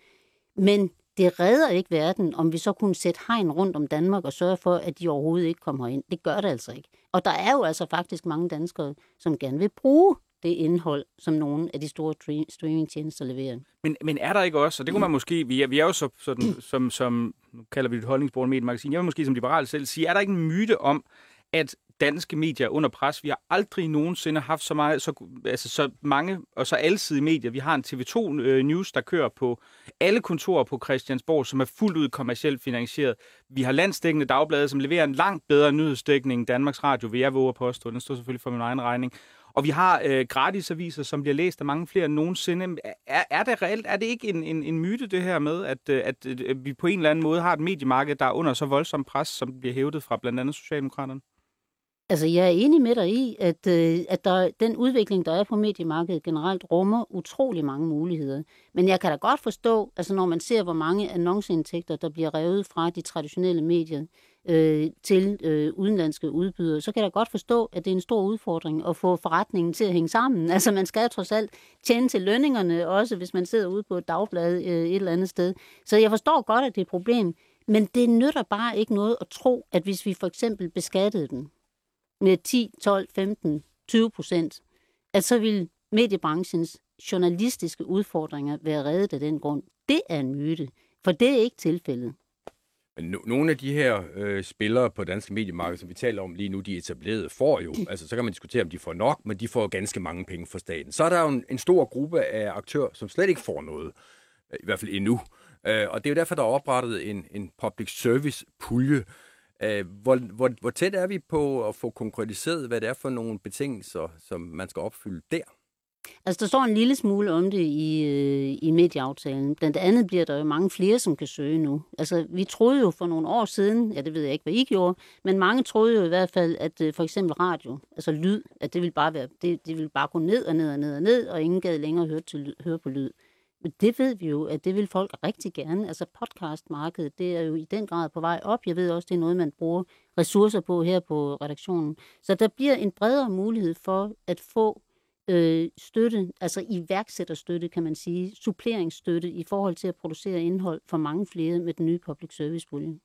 Men det redder ikke verden, om vi så kunne sætte hegn rundt om Danmark og sørge for, at de overhovedet ikke kommer ind. Det gør det altså ikke. Og der er jo altså faktisk mange danskere, som gerne vil bruge det indhold, som nogle af de store tre- streamingtjenester leverer. Men, men er der ikke også, og det kunne man måske, vi er, vi er jo så, sådan, (clears throat) som, som, nu kalder vi det et holdningsbordet mediemagasin, jeg vil måske som liberal selv sige, er der ikke en myte om, at danske medier er under pres. Vi har aldrig nogensinde haft så, meget, så, altså så mange og så alsidige medier. Vi har en TV2 øh, News, der kører på alle kontorer på Christiansborg, som er fuldt ud kommercielt finansieret. Vi har landsdækkende dagblade, som leverer en langt bedre nyhedsdækning end Danmarks Radio, vil jeg våge at påstå. Den står selvfølgelig for min egen regning. Og vi har øh, gratisaviser, som bliver læst af mange flere end nogensinde. Er, er det reelt? Er det ikke en, en, en myte, det her med, at, øh, at, øh, at vi på en eller anden måde har et mediemarked, der er under så voldsom pres, som bliver hævdet fra blandt andet Socialdemokraterne? Altså, jeg er enig med dig i, at, øh, at der, den udvikling, der er på mediemarkedet generelt, rummer utrolig mange muligheder. Men jeg kan da godt forstå, altså når man ser, hvor mange annonceindtægter, der bliver revet fra de traditionelle medier øh, til øh, udenlandske udbydere, så kan jeg da godt forstå, at det er en stor udfordring at få forretningen til at hænge sammen. (laughs) Altså, man skal trods alt tjene til lønningerne, også hvis man sidder ude på et dagblad øh, et eller andet sted. Så jeg forstår godt, at det er et problem. Men det nytter bare ikke noget at tro, at hvis vi for eksempel beskattede dem, med 10, 12, 15, 20 procent, at så vil mediebranchens journalistiske udfordringer være reddet af den grund. Det er en myte, for det er ikke tilfældet. Men no- nogle af de her øh, spillere på danske mediemarked, som vi taler om lige nu, de etablerede, får jo, altså så kan man diskutere, om de får nok, men de får ganske mange penge fra staten. Så er der jo en, en stor gruppe af aktører, som slet ikke får noget, øh, i hvert fald endnu. Øh, og det er jo derfor, der er oprettet en, en public service pulje. Øh, hvor, hvor, hvor tæt er vi på at få konkretiseret, hvad det er for nogle betingelser, som man skal opfylde der? Altså, der står en lille smule om det i, øh, i medieaftalen. Blandt andet bliver der jo mange flere, som kan søge nu. Altså, vi troede jo for nogle år siden, ja, det ved jeg ikke, hvad I gjorde, men mange troede jo i hvert fald, at øh, for eksempel radio, altså lyd, at det ville bare, være, det, det ville bare gå ned og ned og ned og ned, og ingen gad længere høre, til, høre på lyd. Men det ved vi jo, at det vil folk rigtig gerne. Altså podcastmarkedet, det er jo i den grad på vej op. Jeg ved også, det er noget, man bruger ressourcer på her på redaktionen. Så der bliver en bredere mulighed for at få øh, støtte, altså iværksætterstøtte, kan man sige, suppleringsstøtte i forhold til at producere indhold for mange flere med den nye public service pulje.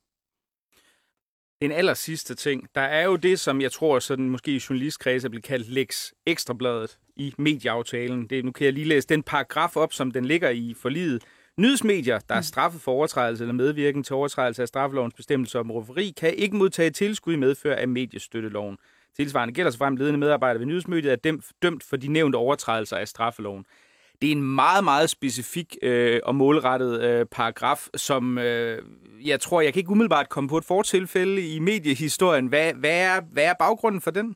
En aller sidste ting. Der er jo det, som jeg tror, sådan måske i journalistkreds er blevet kaldt Lex Ekstrabladet i medieaftalen. Det, nu kan jeg lige læse den paragraf op, som den ligger i forliget. Nyhedsmedier, der er straffet for overtrædelse eller medvirken til overtrædelse af straffelovens bestemmelse om rufferi, kan ikke modtage tilskud i medfør af mediestøtteloven. Tilsvarende gælder så frem ledende medarbejdere ved nyhedsmediet er dømt for de nævnte overtrædelser af straffeloven. Det er en meget, meget specifik øh, og målrettet øh, paragraf, som øh, jeg tror, jeg kan ikke umiddelbart komme på et fortilfælde i mediehistorien. Hvad, hvad, er, hvad er baggrunden for den?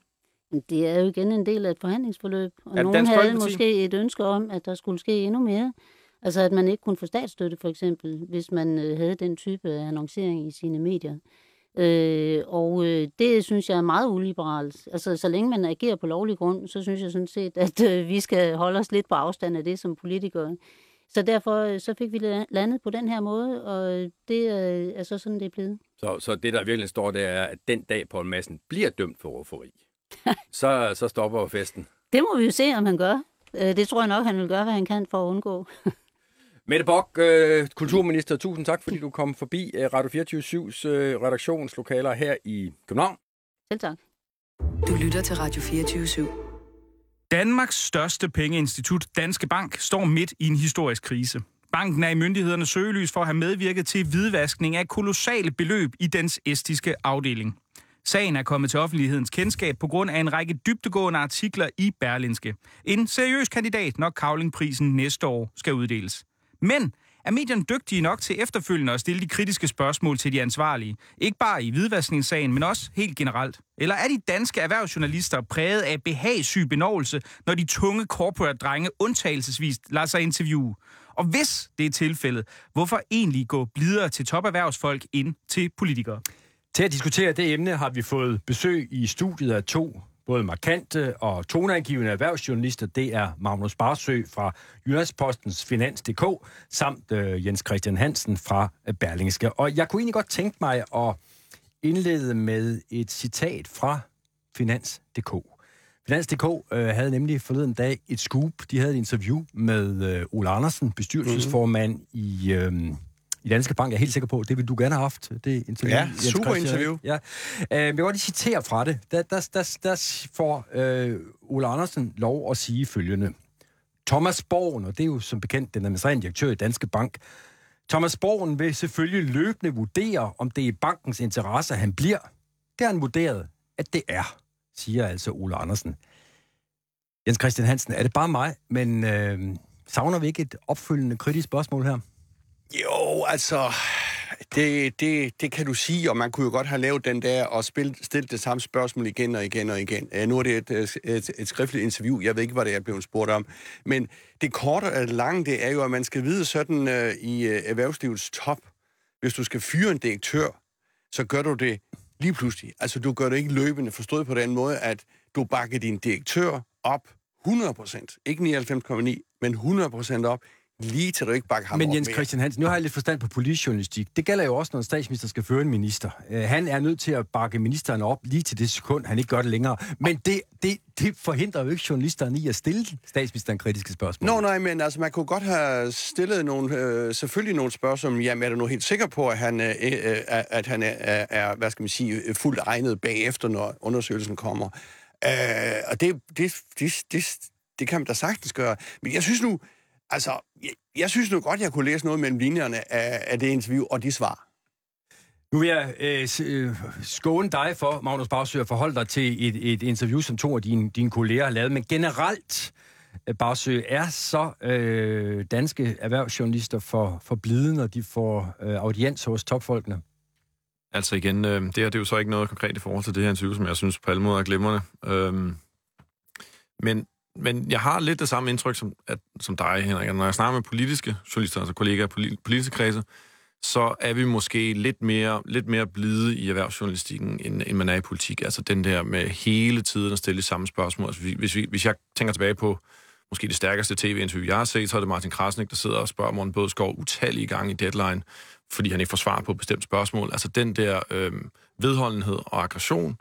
Det er jo igen en del af et forhandlingsforløb, og det nogen Dansk havde Folkeparti? måske et ønske om, at der skulle ske endnu mere. Altså at man ikke kunne få statsstøtte for eksempel, hvis man øh, havde den type annoncering i sine medier. Øh, og øh, det synes jeg er meget uliberalt. Altså så længe man agerer på lovlig grund, så synes jeg sådan set, at øh, vi skal holde os lidt på afstand af det som politikere. Så derfor øh, så fik vi la- landet på den her måde, og øh, det øh, er så sådan, det er blevet. Så, så det, der virkelig står, det er, at den dag Poul Madsen bliver dømt for rufferi, (laughs) så, så stopper festen. Det må vi jo se, om han gør. Øh, det tror jeg nok, han vil gøre, hvad han kan for at undgå. (laughs) Mette Bock, øh, kulturminister, tusind tak, fordi du kom forbi øh, Radio 24-7's øh, redaktionslokaler her i København. Selv tak. Du lytter til Radio 24 /7. Danmarks største pengeinstitut, Danske Bank, står midt i en historisk krise. Banken er i myndighedernes søgelys for at have medvirket til hvidvaskning af kolossale beløb i dens estiske afdeling. Sagen er kommet til offentlighedens kendskab på grund af en række dybtegående artikler i Berlinske. En seriøs kandidat, når Kavlingprisen næste år skal uddeles. Men er medierne dygtige nok til efterfølgende at stille de kritiske spørgsmål til de ansvarlige? Ikke bare i hvidvaskningssagen, men også helt generelt. Eller er de danske erhvervsjournalister præget af behagssyg benovelse, når de tunge corporate-drenge undtagelsesvis lader sig interviewe? Og hvis det er tilfældet, hvorfor egentlig gå blidere til toperhvervsfolk ind til politikere? Til at diskutere det emne har vi fået besøg i studiet af to både markante og toneangivende erhvervsjournalister. Det er Magnus Barsø fra Jyllandspostens Finans.dk samt øh, Jens Christian Hansen fra øh, Berlingske. Og jeg kunne egentlig godt tænke mig at indlede med et citat fra Finans.dk. Finans.dk øh, havde nemlig forleden dag et scoop. De havde et interview med øh, Ole Andersen, bestyrelsesformand mm-hmm. i... Øh, i Danske Bank. Jeg er helt sikker på, det vil du gerne have haft, det interview. Ja, super interview. Ja. Øh, jeg vil godt lige citere fra det. Der, der, der, der får øh, Ole Andersen lov at sige følgende. Thomas Borgen, og det er jo som bekendt den administrerende direktør i Danske Bank, Thomas Borgen vil selvfølgelig løbende vurdere, om det er bankens interesse, han bliver. Det har han vurderet, at det er, siger altså Ole Andersen. Jens Christian Hansen, er det bare mig, men øh, savner vi ikke et opfølgende kritisk spørgsmål her? Jo, altså, det, det, det kan du sige, og man kunne jo godt have lavet den der og stillet det samme spørgsmål igen og igen og igen. Uh, nu er det et, øh, et, et skriftligt interview, jeg ved ikke, hvad det er blevet spurgt om. Men det korte og lange, det er jo, at man skal vide sådan uh, i uh, erhvervslivets top, hvis du skal fyre en direktør, så gør du det lige pludselig. Altså, du gør det ikke løbende, forstået på den måde, at du bakker din direktør op 100%, ikke 99,9, men 100% op lige til du ikke bakker ham Men Jens Christian Hansen, nu har jeg lidt forstand på politisk journalistik. Det gælder jo også, når en statsminister skal føre en minister. Uh, han er nødt til at bakke ministeren op lige til det sekund, han ikke gør det længere. Men det, det, det forhindrer jo ikke journalisterne i at stille statsministeren kritiske spørgsmål. Nå, nej, men altså, man kunne godt have stillet nogle, øh, selvfølgelig nogle spørgsmål, jamen er du nu helt sikker på, at han, øh, øh, at han er, er, hvad skal man sige, fuldt egnet bagefter, når undersøgelsen kommer? Øh, og det, det, det, det, det kan man da sagtens gøre. Men jeg synes nu, Altså, jeg, jeg synes nu godt, jeg kunne læse noget mellem linjerne af, af det interview og de svar. Nu vil jeg øh, øh skåne dig for, Magnus Bagsø, at forholde dig til et, et interview, som to af dine, dine kolleger har lavet. Men generelt, øh, Bagsø, er så øh, danske erhvervsjournalister for, for blide, når de får øh, audiens hos topfolkene? Altså igen, øh, det, her, det er jo så ikke noget konkret i forhold til det her interview, som jeg synes på alle måder er glimrende. Øh, men men jeg har lidt det samme indtryk som, at, som dig, Henrik. Når jeg snakker med politiske journalister, altså kollegaer i politiske kredse, så er vi måske lidt mere, lidt mere blide i erhvervsjournalistikken, end, end man er i politik. Altså den der med hele tiden at stille samme spørgsmål. Altså, hvis, vi, hvis jeg tænker tilbage på måske det stærkeste tv-interview, jeg har set, så er det Martin Krasnik, der sidder og spørger Morten Bødskov utallige gange i deadline, fordi han ikke får svar på et bestemt spørgsmål. Altså den der øh, vedholdenhed og aggression,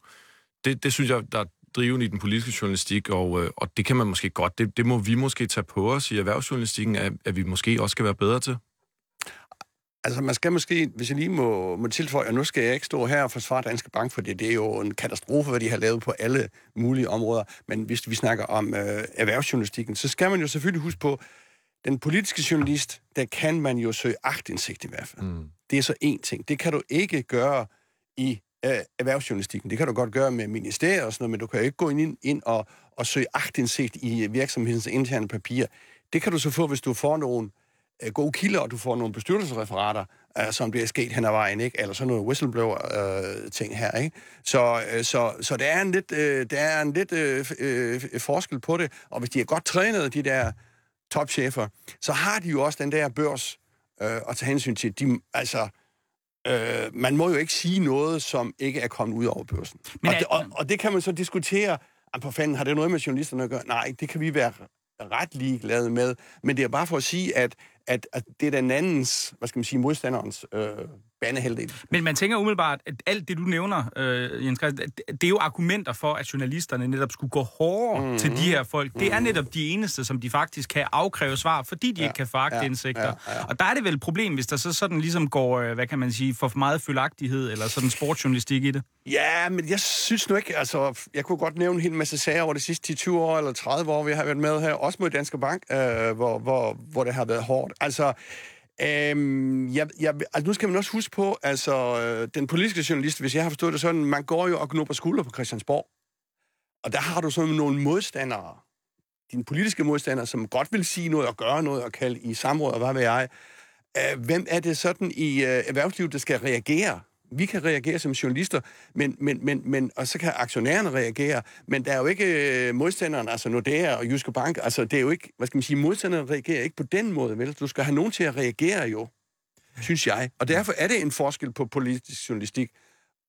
det, det synes jeg, der, drivende i den politiske journalistik, og, øh, og det kan man måske godt, det, det må vi måske tage på os i erhvervsjournalistikken, at, at vi måske også skal være bedre til. Altså, man skal måske, hvis jeg lige må, må tilføje, og nu skal jeg ikke stå her og forsvare Danske Bank, for det, det er jo en katastrofe, hvad de har lavet på alle mulige områder. Men hvis vi snakker om øh, erhvervsjournalistikken, så skal man jo selvfølgelig huske på, den politiske journalist, der kan man jo søge agtindsigt i hvert fald. Mm. Det er så én ting. Det kan du ikke gøre i øh, erhvervsjournalistikken. Det kan du godt gøre med ministerier og sådan noget, men du kan ikke gå ind, ind og, og søge agtindsigt i virksomhedens interne papirer. Det kan du så få, hvis du får nogle øh, gode kilder, og du får nogle bestyrelsesreferater, øh, som det er sket hen ad vejen, ikke? eller sådan noget whistleblower-ting øh, her. Ikke? Så, øh, så, så der er en lidt, øh, der er en lidt øh, øh, forskel på det, og hvis de er godt trænet, de der topchefer, så har de jo også den der børs øh, at tage hensyn til. De, altså, Øh, man må jo ikke sige noget, som ikke er kommet ud over børsen. Men og, det, og, og det kan man så diskutere, på fanden har det noget med journalisterne at gøre? Nej, det kan vi være ret ligeglade med. Men det er bare for at sige, at, at, at det er den andens, hvad skal man sige, modstanderens øh, banehalvdel. Men man tænker umiddelbart, at alt det, du nævner, øh, Jens det er jo argumenter for, at journalisterne netop skulle gå hårdere mm-hmm. til de her folk. Det er mhm. netop de eneste, som de faktisk kan afkræve svar, fordi de ja, ikke kan få agtindsigter. Ja, ja, ja. Og der er det vel et problem, hvis der så sådan ligesom går, øh, hvad kan man sige, for meget følagtighed eller sådan sportsjournalistik i det? Ja, men jeg synes nu ikke, altså, jeg kunne godt nævne en hel masse sager over de sidste 10-20 år eller 30 år, vi har været med her, også mod Danske Bank, øh, hvor, hvor, hvor det har været hårdt. Altså, Øhm, jeg, jeg, altså nu skal man også huske på, altså øh, den politiske journalist, hvis jeg har forstået det sådan, man går jo og knupper skulder på Christiansborg. Og der har du sådan nogle modstandere, dine politiske modstandere, som godt vil sige noget og gøre noget og kalde i samråd og hvad ved jeg. Øh, hvem er det sådan i øh, erhvervslivet, der skal reagere vi kan reagere som journalister, men, men, men, men, og så kan aktionærerne reagere, men der er jo ikke øh, modstanderen, altså Nordea og Jyske Bank, altså det er jo ikke, hvad skal man sige, modstanderen reagerer ikke på den måde, vel? Du skal have nogen til at reagere jo, synes jeg. Og derfor er det en forskel på politisk journalistik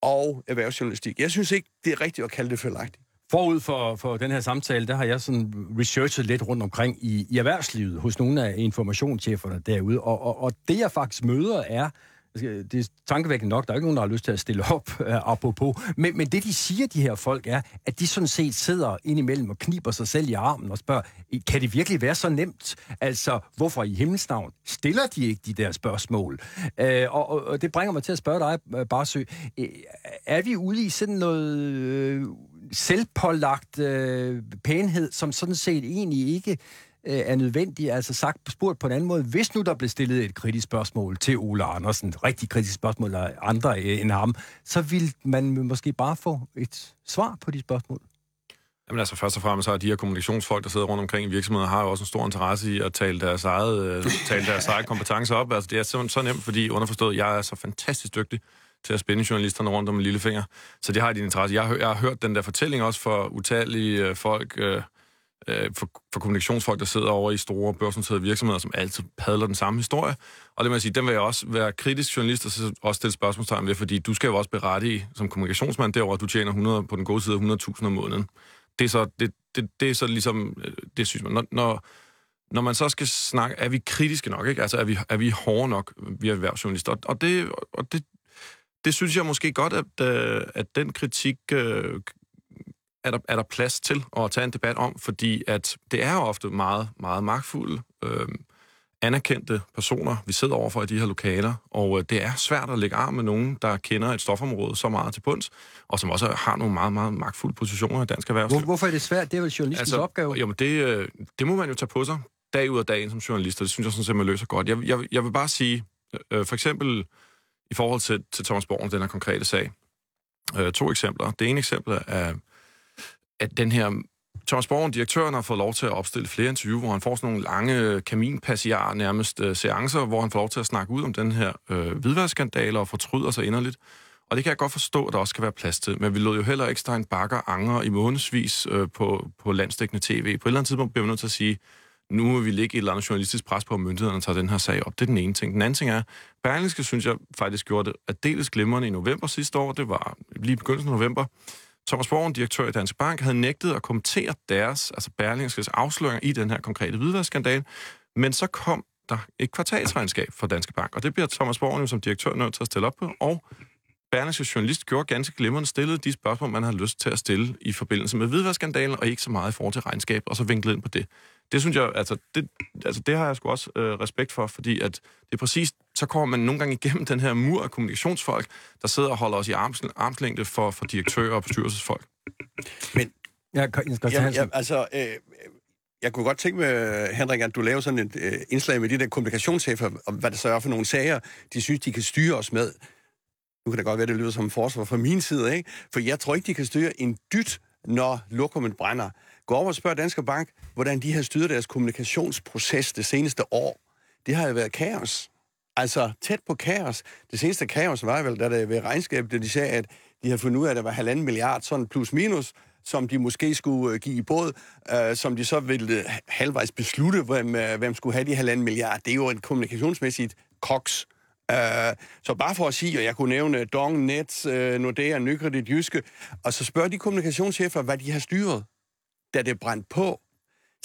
og erhvervsjournalistik. Jeg synes ikke, det er rigtigt at kalde det forlagtigt. Forud for, for den her samtale, der har jeg sådan researchet lidt rundt omkring i, i erhvervslivet hos nogle af informationscheferne derude, og, og, og det jeg faktisk møder er, det er tankevækkende nok, der er ikke nogen, der har lyst til at stille op, uh, apropos. Men, men det, de siger, de her folk, er, at de sådan set sidder indimellem og kniber sig selv i armen og spørger, kan det virkelig være så nemt? Altså, hvorfor i himmelsnavn stiller de ikke de der spørgsmål? Uh, og, og, og det bringer mig til at spørge dig, øh, Barsø. Uh, er vi ude i sådan noget uh, selvpålagt uh, pænhed, som sådan set egentlig ikke øh, er nødvendig, altså sagt spurgt på en anden måde. Hvis nu der blev stillet et kritisk spørgsmål til Ole Andersen, et rigtig kritisk spørgsmål eller andre øh, end ham, så vil man måske bare få et svar på de spørgsmål. Jamen altså, først og fremmest har de her kommunikationsfolk, der sidder rundt omkring i virksomheder, har jo også en stor interesse i at tale deres eget, øh, tale deres eget kompetencer op. Altså, det er så, så nemt, fordi underforstået, jeg er så fantastisk dygtig til at spænde journalisterne rundt om en lille finger. Så det har de en interesse. Jeg har, jeg har hørt den der fortælling også for utallige øh, folk, øh, øh, for, for kommunikationsfolk, der sidder over i store børsnoterede virksomheder, som altid padler den samme historie. Og det må jeg sige, den vil jeg også være kritisk journalist og så også stille spørgsmålstegn ved, fordi du skal jo også berettige som kommunikationsmand derover, at du tjener 100, på den gode side 100.000 om måneden. Det er så, det, det, det er så ligesom, øh, det synes man. Når, når, når man så skal snakke, er vi kritiske nok, ikke? Altså, er vi, er vi hårde nok, vi er erhvervsjournalister? Og det, og det, det synes jeg måske godt, at, øh, at den kritik øh, er der, er der plads til at tage en debat om, fordi at det er ofte meget, meget magtfulde, øh, anerkendte personer, vi sidder overfor i de her lokaler, og øh, det er svært at lægge arm med nogen, der kender et stofområde så meget til bunds, og som også har nogle meget, meget magtfulde positioner i dansk erhvervsliv. Hvor, hvorfor er det svært? Det er vel journalistens altså, opgave? Jamen, det, øh, det må man jo tage på sig dag ud af dagen som journalist, og det synes jeg sådan set, man løser godt. Jeg, jeg, jeg vil bare sige, øh, for eksempel i forhold til, til Thomas Borg, den her konkrete sag, øh, to eksempler. Det ene eksempel er at den her Thomas Borgen, direktøren, har fået lov til at opstille flere interview, hvor han får sådan nogle lange øh, kaminpassiar, nærmest uh, seancer, hvor han får lov til at snakke ud om den her øh, hvidværdskandale og fortryder sig inderligt. Og det kan jeg godt forstå, at der også skal være plads til. Men vi lod jo heller ikke Stein Bakker angre i månedsvis øh, på, på landstækkende tv. På et eller andet tidspunkt bliver vi nødt til at sige, nu må vi lægge et eller andet journalistisk pres på, at myndighederne tager den her sag op. Det er den ene ting. Den anden ting er, Berlingske synes jeg faktisk gjorde det aldeles glimrende i november sidste år. Det var lige begyndelsen af november Thomas Borgen, direktør i Danske Bank, havde nægtet at kommentere deres, altså Berlingskes afsløringer i den her konkrete hvidvaskskandale, men så kom der et kvartalsregnskab for Danske Bank, og det bliver Thomas Borgen jo som direktør nødt til at stille op på, og Berlingskes journalist gjorde ganske glimrende stillet de spørgsmål, man har lyst til at stille i forbindelse med hvidvaskskandalen, og ikke så meget i forhold til regnskab, og så vinklede ind på det. Det synes jeg, altså det, altså det har jeg sgu også øh, respekt for, fordi at det er præcis, så kommer man nogle gange igennem den her mur af kommunikationsfolk, der sidder og holder os i arms, armslængde for, for direktører og bestyrelsesfolk. Men, ja, jeg skal ja, ja, altså, øh, jeg kunne godt tænke mig, Henrik, at du laver sådan et øh, indslag med de der kommunikationschefer, og hvad det så er for nogle sager, de synes, de kan styre os med. Nu kan det godt være, det lyder som forsvar fra min side, ikke? For jeg tror ikke, de kan styre en dyt, når lokummet brænder. Gå over og spørg Danske Bank, hvordan de har styret deres kommunikationsproces det seneste år. Det har jo været kaos. Altså tæt på kaos. Det seneste kaos var vel, da det ved regnskabet, da de sagde, at de har fundet ud af, at der var halvanden milliard, sådan plus minus, som de måske skulle øh, give i båd, øh, som de så ville øh, halvvejs beslutte, hvem, øh, hvem skulle have de halvanden milliard. Det er jo en kommunikationsmæssigt koks. Uh, så bare for at sige, og jeg kunne nævne Dong, Nets, uh, Nordea, Nykredit, Jyske, og så spørger de kommunikationschefer, hvad de har styret da det brændte på.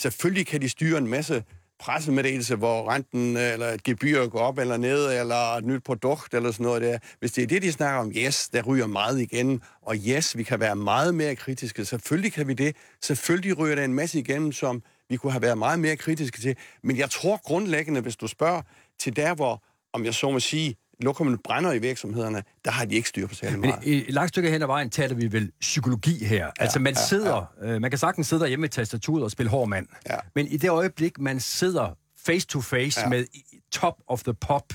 Selvfølgelig kan de styre en masse pressemeddelelse, hvor renten øh, eller et gebyr går op eller ned, eller et nyt produkt eller sådan noget der. Hvis det er det, de snakker om, yes, der ryger meget igen, og yes, vi kan være meget mere kritiske. Selvfølgelig kan vi det. Selvfølgelig ryger der en masse igennem, som vi kunne have været meget mere kritiske til. Men jeg tror grundlæggende, hvis du spørger til der, hvor, om jeg så må sige, lokummet brænder i virksomhederne, der har de ikke styr på særlig meget. Men et langt stykke hen ad vejen taler vi vel psykologi her. Ja, altså man sidder, ja, ja. Øh, man kan sagtens sidde hjemme i tastaturet og spille hård mand. Ja. Men i det øjeblik, man sidder face to face ja. med top of the pop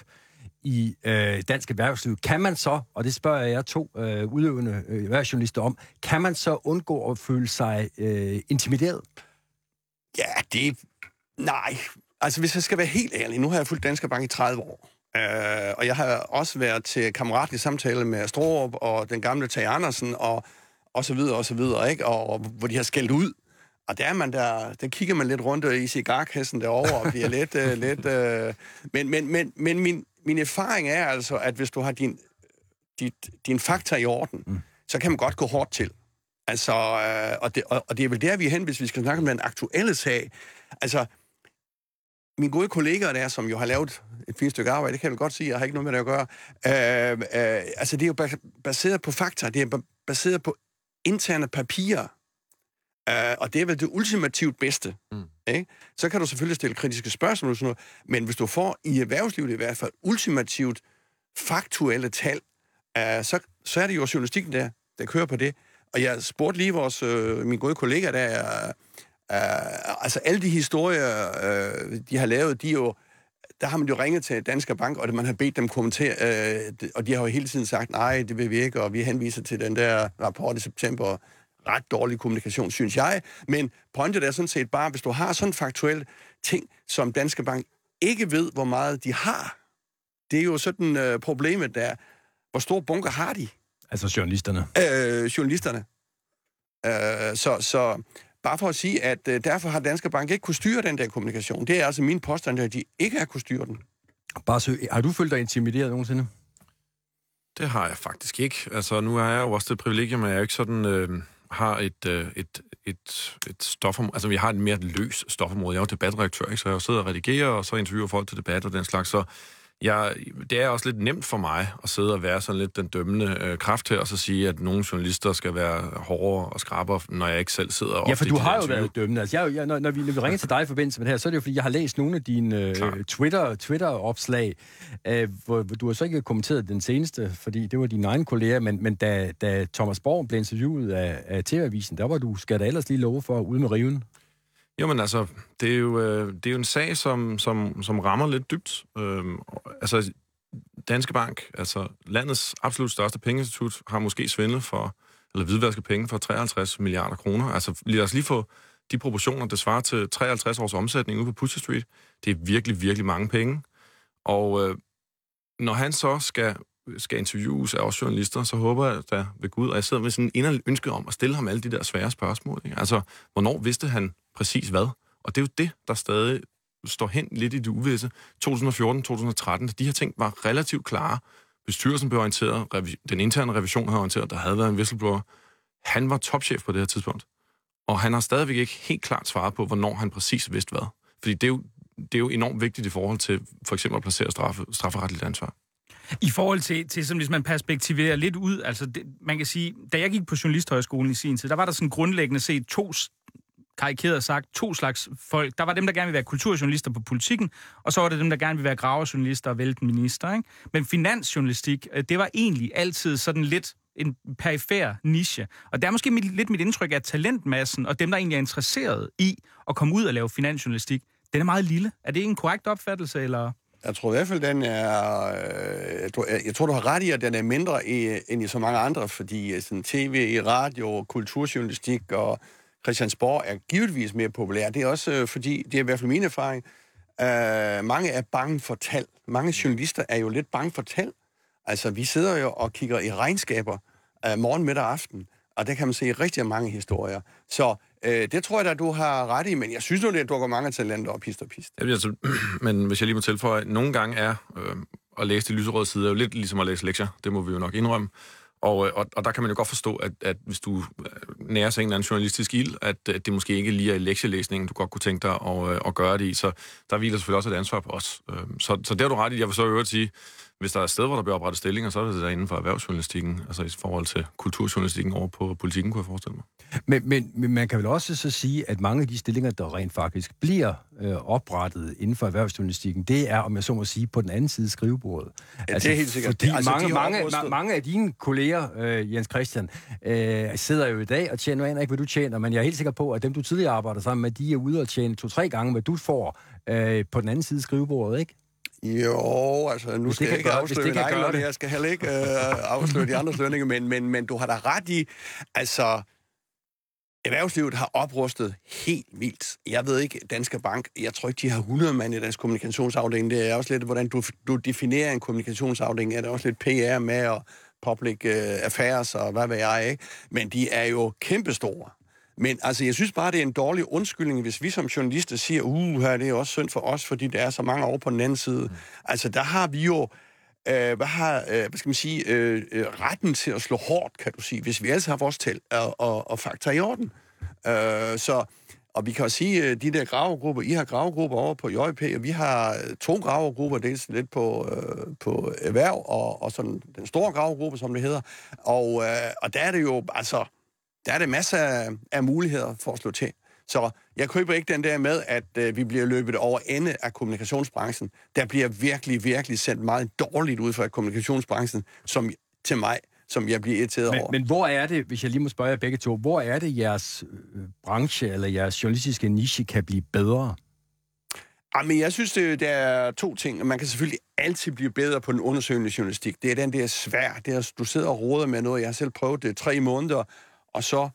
i øh, dansk erhvervsliv, kan man så, og det spørger jeg to øh, udøvende øh, erhvervsjournalister om, kan man så undgå at føle sig øh, intimideret? Ja, det... Nej. Altså, hvis jeg skal være helt ærlig, nu har jeg fulgt Danske Bank i 30 år. Uh, og jeg har også været til kammeratlig samtale med Strohrup og den gamle Tage Andersen og, og så videre og så videre, ikke? Og, og hvor de har skældt ud. Og der er man der, der kigger man lidt rundt i cigarkassen derovre og bliver lidt... uh, (laughs) lidt uh... Men, men, men, men min, min erfaring er altså, at hvis du har din, dit, din fakta i orden, mm. så kan man godt gå hårdt til. Altså, øh, og, det, og, og det er vel der, vi er hen, hvis vi skal snakke om den aktuelle sag. Altså, min gode kollegaer der, som jo har lavet et fint stykke arbejde, det kan jeg godt sige, jeg har ikke noget med det at gøre. Øh, øh, altså, det er jo baseret på fakta, det er baseret på interne papirer. Øh, og det er vel det ultimativt bedste. Mm. Ikke? Så kan du selvfølgelig stille kritiske spørgsmål og sådan noget, men hvis du får i erhvervslivet i hvert fald ultimativt faktuelle tal, øh, så, så er det jo journalistikken der, der kører på det. Og jeg spurgte lige vores, øh, min gode kollega der, Uh, altså alle de historier, uh, de har lavet, de er jo, der har man jo ringet til Danske Bank, og man har bedt dem kommentere, uh, og de har jo hele tiden sagt, nej, det vil vi ikke, og vi henviser til den der rapport i september. Ret dårlig kommunikation, synes jeg. Men pointet er sådan set bare, hvis du har sådan en faktuel ting, som Danske Bank ikke ved, hvor meget de har, det er jo sådan uh, problemet der. Hvor stor bunker har de? Altså journalisterne? Uh, journalisterne. Uh, så, så Bare for at sige, at øh, derfor har Danske Bank ikke kunne styre den der kommunikation. Det er altså min påstand, at de ikke har kunne styre den. Bare så, har du følt dig intimideret nogensinde? Det har jeg faktisk ikke. Altså, nu har jeg jo også det privilegium, at jeg ikke sådan øh, har et, øh, et, et, et stofområde. Altså, vi har et mere løs stofområde. Jeg er jo debatredaktør, ikke? så jeg sidder og redigerer, og så interviewer folk til debat og den slags. Så jeg, det er også lidt nemt for mig at sidde og være sådan lidt den dømmende øh, kraft her, og så sige, at nogle journalister skal være hårdere og skrabere, når jeg ikke selv sidder og Ja, for du har jo været dømmende. Altså, jeg, jeg, når, når, vi, når vi ringer til dig i forbindelse med det her, så er det jo, fordi jeg har læst nogle af dine øh, Twitter, Twitter-opslag, øh, hvor, hvor du har så ikke kommenteret den seneste, fordi det var dine egne kolleger, men, men da, da Thomas Borg blev interviewet af, af TV-avisen, der var du, skal der ellers lige love for, ude med riven? Jo, men altså, det er jo, øh, det er jo en sag, som, som, som rammer lidt dybt. Øhm, altså, Danske Bank, altså landets absolut største pengeinstitut, har måske svindlet for, eller hvidvasket penge for 53 milliarder kroner. Altså, lad os lige få de proportioner, det svarer til 53 års omsætning ude på Pusher Street. Det er virkelig, virkelig mange penge. Og øh, når han så skal, skal interviews af os journalister, så håber jeg, at der Gud, og jeg sidder med sådan en ønske om at stille ham alle de der svære spørgsmål. Ikke? Altså, hvornår vidste han præcis hvad. Og det er jo det, der stadig står hen lidt i det uvisse. 2014, 2013, de her ting var relativt klare. Bestyrelsen blev orienteret, den interne revision havde orienteret, der havde været en whistleblower. Han var topchef på det her tidspunkt. Og han har stadigvæk ikke helt klart svaret på, hvornår han præcis vidste hvad. Fordi det er jo, det er jo enormt vigtigt i forhold til for eksempel at placere straffe, strafferetligt ansvar. I forhold til, til som hvis man perspektiverer lidt ud, altså det, man kan sige, da jeg gik på Journalisthøjskolen i sin tid, der var der sådan grundlæggende set to karikeret sagt, to slags folk. Der var dem, der gerne ville være kulturjournalister på politikken, og så var det dem, der gerne ville være gravejournalister og vælte minister. Ikke? Men finansjournalistik, øh, det var egentlig altid sådan lidt en perifær niche. Og det er måske mit, lidt mit indtryk, at talentmassen og dem, der egentlig er interesseret i at komme ud og lave finansjournalistik, den er meget lille. Er det en korrekt opfattelse, eller... Jeg tror i hvert fald, den er... Øh, jeg tror, jeg tror, du har ret i, at den er mindre i, end i så mange andre, fordi øh, sådan, tv, radio, kulturjournalistik og Christiansborg er givetvis mere populær. Det er også øh, fordi, det er i hvert fald min erfaring, øh, mange er bange for tal. Mange journalister er jo lidt bange for tal. Altså, vi sidder jo og kigger i regnskaber øh, morgen, middag og aften, og der kan man se rigtig mange historier. Så øh, det tror jeg da, du har ret i, men jeg synes nu, det dukker mange talenter op, pist og pist. Ja, altså, (clears throat) men hvis jeg lige må tilføje, nogle gange er øh, at læse de lyserøde sider jo lidt ligesom at læse lektier, det må vi jo nok indrømme. Og, øh, og, og der kan man jo godt forstå, at, at hvis du øh, nærer sig en eller anden journalistisk ild, at, at det måske ikke lige er i lektielæsningen, du godt kunne tænke dig at, at gøre det i. Så der hviler selvfølgelig også et ansvar på os. Øhm, så, så det har du ret i. Jeg vil så øvrigt sige, hvis der er et sted, hvor der bliver oprettet stillinger, så er det der inden for erhvervsjournalistikken, altså i forhold til kulturjournalistikken over på politikken, kunne jeg forestille mig. Men, men, men man kan vel også så sige, at mange af de stillinger, der rent faktisk bliver øh, oprettet inden for erhvervsjournalistikken, det er, om jeg så må sige, på den anden side skrivebordet. Ja, altså, det er helt sikkert. Fordi altså, mange, mange, ma- mange af dine kolleger, øh, Jens Christian, øh, sidder jo i dag og tjener, jeg ikke, hvad du tjener, men jeg er helt sikker på, at dem, du tidligere arbejder sammen med, de er ude og tjene to-tre gange, hvad du får øh, på den anden side skrivebordet, ikke? Jo, altså nu skal jeg ikke gøre, afsløre min egen det. Jeg skal heller ikke øh, afsløre de andre lønninger, men, men, men du har da ret i, altså erhvervslivet har oprustet helt vildt. Jeg ved ikke, Danske Bank, jeg tror ikke, de har 100 mand i deres kommunikationsafdeling. Det er også lidt, hvordan du, du definerer en kommunikationsafdeling. Er det også lidt PR med og public uh, affairs og hvad ved jeg, ikke? Men de er jo kæmpestore. Men altså, jeg synes bare, det er en dårlig undskyldning, hvis vi som journalister siger, uh, her det er også synd for os, fordi der er så mange over på den anden side. Mm. Altså, der har vi jo øh, hvad har, øh, hvad skal man sige, øh, øh, retten til at slå hårdt, kan du sige, hvis vi altså har vores tal og, og, og fakta i orden. Øh, så, og vi kan også sige, at de der gravegrupper, I har gravegrupper over på JP, og vi har to gravegrupper, dels lidt på, øh, på erhverv, og, og sådan den store gravegruppe, som det hedder. Og, øh, og der er det jo, altså, der er det masser af, af muligheder for at slå til. Så jeg køber ikke den der med, at øh, vi bliver løbet over ende af kommunikationsbranchen. Der bliver virkelig, virkelig sendt meget dårligt ud fra kommunikationsbranchen, som til mig, som jeg bliver irriteret men, over. Men hvor er det, hvis jeg lige må spørge jer begge to, hvor er det, jeres øh, branche eller jeres journalistiske niche kan blive bedre? Jamen, jeg synes, det, der er to ting. Man kan selvfølgelig altid blive bedre på den undersøgende journalistik. Det er den der svær. Det er, du sidder og råder med noget. Jeg har selv prøvet det tre måneder, og så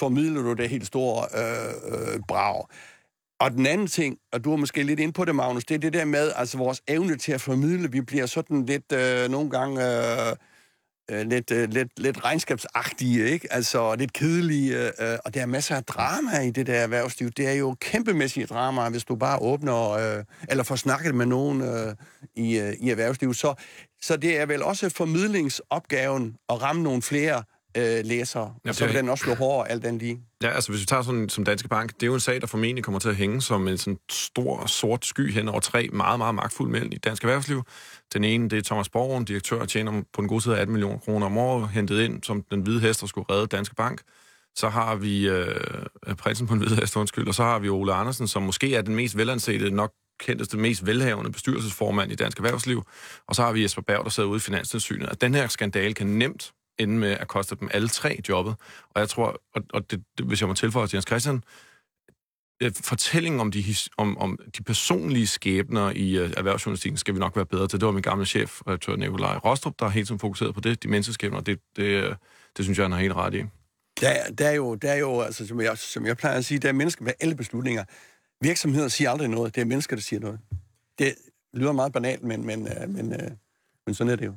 formidler du det helt store øh, øh, brag. Og den anden ting, og du er måske lidt ind på det, Magnus, det er det der med, altså vores evne til at formidle. Vi bliver sådan lidt, øh, nogle gange, øh, øh, lidt, øh, lidt, lidt regnskabsagtige, ikke? Altså lidt kedelige, øh, øh, og der er masser af drama i det der erhvervsliv. Det er jo kæmpemæssige drama, hvis du bare åbner, øh, eller får snakket med nogen øh, i, øh, i erhvervslivet. Så, så det er vel også formidlingsopgaven at ramme nogle flere øh, læsere, Ja, og så vil den også slå hårdere alt den lige. Ja, altså hvis vi tager sådan som Danske Bank, det er jo en sag, der formentlig kommer til at hænge som en sådan stor sort sky hen over tre meget, meget magtfulde mænd i dansk erhvervsliv. Den ene, det er Thomas Borg, en direktør, tjener på den gode side af 18 millioner kroner om året, hentet ind som den hvide hest, der skulle redde Danske Bank. Så har vi øh, prinsen på en hvide hest, undskyld, og så har vi Ole Andersen, som måske er den mest velansete, nok kendteste, mest velhavende bestyrelsesformand i dansk erhvervsliv. Og så har vi Jesper Berg, der sidder ude i Finanstilsynet. Og den her skandale kan nemt ende med at koste dem alle tre jobbet. Og jeg tror, og, og det, det, hvis jeg må tilføje til Jens Christian, øh, fortællingen om de, om, om de personlige skæbner i uh, erhvervsjournalistikken skal vi nok være bedre til. Det var min gamle chef, øh, redaktør Nikolaj Rostrup, der hele tiden fokuseret på det, de menneskeskæbner. Det, det, det synes jeg, han har helt ret i. Der, der, er jo, der er jo, altså, som jeg, som jeg plejer at sige, der er mennesker med alle beslutninger. Virksomheder siger aldrig noget. Det er mennesker, der siger noget. Det lyder meget banalt, men, men, men, men sådan er det jo.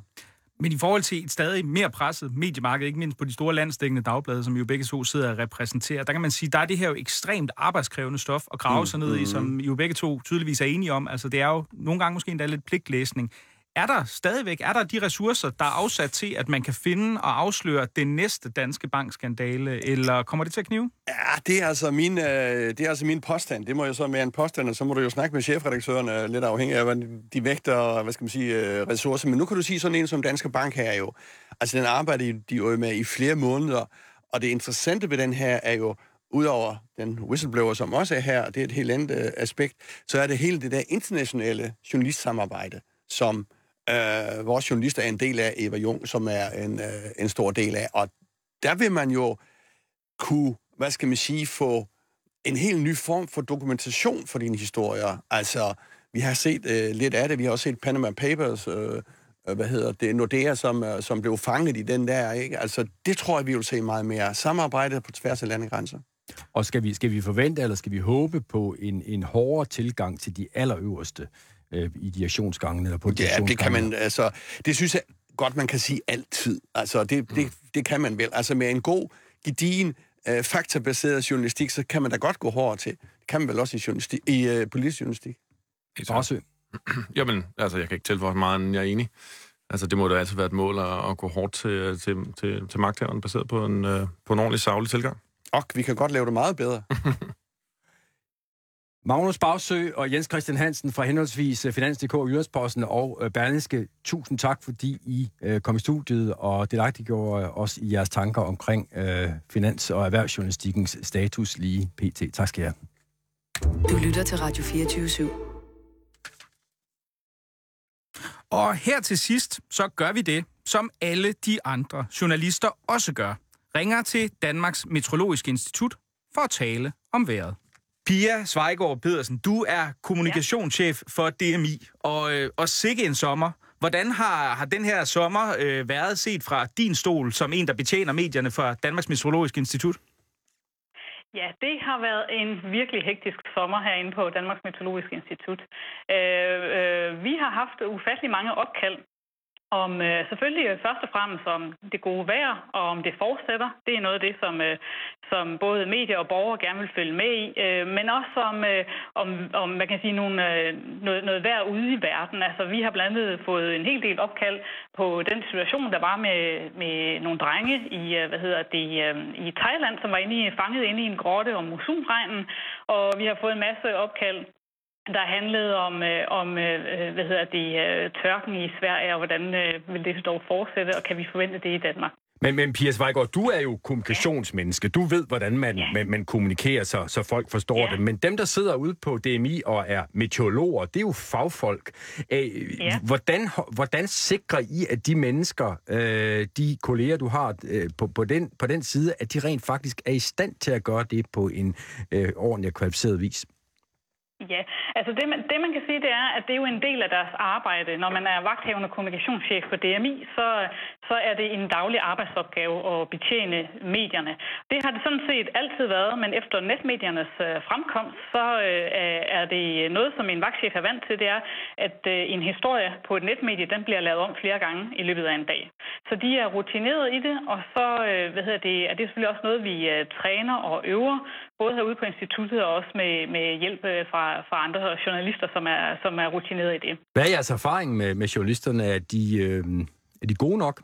Men i forhold til et stadig mere presset mediemarked, ikke mindst på de store landsdækkende dagblade, som vi jo begge to sidder og repræsenterer, der kan man sige, der er det her jo ekstremt arbejdskrævende stof at grave sig ned i, som I jo begge to tydeligvis er enige om. Altså det er jo nogle gange måske endda lidt pligtlæsning. Er der stadigvæk, er der de ressourcer, der er afsat til, at man kan finde og afsløre den næste danske bankskandale, eller kommer det til at knive? Ja, det er altså min, øh, det er altså min påstand. Det må jo så med en påstand, og så må du jo snakke med chefredaktøren, øh, lidt afhængig af, hvad de vægter, hvad skal man sige, øh, ressourcer. Men nu kan du sige sådan en som Danske Bank her jo. Altså, den arbejder de jo med i flere måneder, og det interessante ved den her er jo, udover den whistleblower, som også er her, og det er et helt andet øh, aspekt, så er det hele det der internationale journalistsamarbejde, som øh, vores journalister er en del af, Eva Jung, som er en, øh, en stor del af. Og der vil man jo kunne, hvad skal man sige, få en helt ny form for dokumentation for dine historier. Altså, vi har set øh, lidt af det. Vi har også set Panama Papers, øh, øh hvad hedder det, Nordea, som, øh, som blev fanget i den der, ikke? Altså, det tror jeg, vi vil se meget mere. Samarbejde på tværs af landegrænser. Og skal vi, skal vi forvente, eller skal vi håbe på en, en hårdere tilgang til de allerøverste øh, i direktionsgangen eller på Ja, det kan man, altså, det synes jeg godt, man kan sige altid. Altså, det, det, det kan man vel. Altså, med en god, gedigen, øh, faktabaseret journalistik, så kan man da godt gå hårdere til. Det kan man vel også i, journalistik, i øh, politisk journalistik. Også, (clears throat) Jamen, altså, jeg kan ikke tilføje meget, end jeg er enig. Altså, det må da altid være et mål at, at gå hårdt til, til, til, til magthaveren, baseret på en, øh, på en ordentlig savlig tilgang. Og vi kan godt lave det meget bedre. (laughs) Magnus Bagsø og Jens Christian Hansen fra henholdsvis øh, Finans.dk og Jyllandsposten og øh, Berlingske. Tusind tak, fordi I øh, kom i studiet og delagtiggjorde os i jeres tanker omkring øh, finans- og erhvervsjournalistikkens status lige pt. Tak skal I have. Du lytter til Radio 24 /7. Og her til sidst, så gør vi det, som alle de andre journalister også gør. Ringer til Danmarks Meteorologiske Institut for at tale om vejret. Pia Svejgaard Pedersen, du er kommunikationschef for DMI, og, øh, og sikke en sommer. Hvordan har, har den her sommer øh, været set fra din stol, som en, der betjener medierne for Danmarks Meteorologiske Institut? Ja, det har været en virkelig hektisk sommer herinde på Danmarks Meteorologiske Institut. Øh, øh, vi har haft ufattelig mange opkald om øh, selvfølgelig øh, først og fremmest om det gode vejr, og om det fortsætter. Det er noget af det, som, øh, som både medier og borgere gerne vil følge med i, øh, men også om, øh, om, om man kan sige, nogle, øh, noget, noget vejr ude i verden. Altså, vi har blandt andet fået en hel del opkald på den situation, der var med, med nogle drenge i, øh, hvad hedder det, øh, i Thailand, som var inde i, fanget inde i en grotte om monsunregnen, og vi har fået en masse opkald der handlede om, øh, om øh, hvad hedder det, øh, tørken i Sverige, og hvordan øh, vil det dog fortsætte, og kan vi forvente det i Danmark? Men, men Pia Svejgaard, du er jo kommunikationsmenneske. Du ved, hvordan man, ja. man, man kommunikerer, så, så folk forstår ja. det. Men dem, der sidder ude på DMI og er meteorologer, det er jo fagfolk. Æh, ja. hvordan, hvordan sikrer I, at de mennesker, øh, de kolleger, du har øh, på, på, den, på den side, at de rent faktisk er i stand til at gøre det på en øh, ordentlig og kvalificeret vis? Ja, altså det man, det man kan sige, det er, at det er jo en del af deres arbejde. Når man er vagthavende kommunikationschef på DMI, så, så er det en daglig arbejdsopgave at betjene medierne. Det har det sådan set altid været, men efter netmediernes øh, fremkomst, så øh, er det noget, som en vagtchef er vant til, det er, at øh, en historie på et netmedie, den bliver lavet om flere gange i løbet af en dag. Så de er rutineret i det, og så hvad hedder det, er det selvfølgelig også noget, vi træner og øver, både herude på instituttet og også med, med hjælp fra fra, andre journalister, som er, som er rutineret i det. Hvad er jeres erfaring med, med journalisterne? Er de, øh, er de gode nok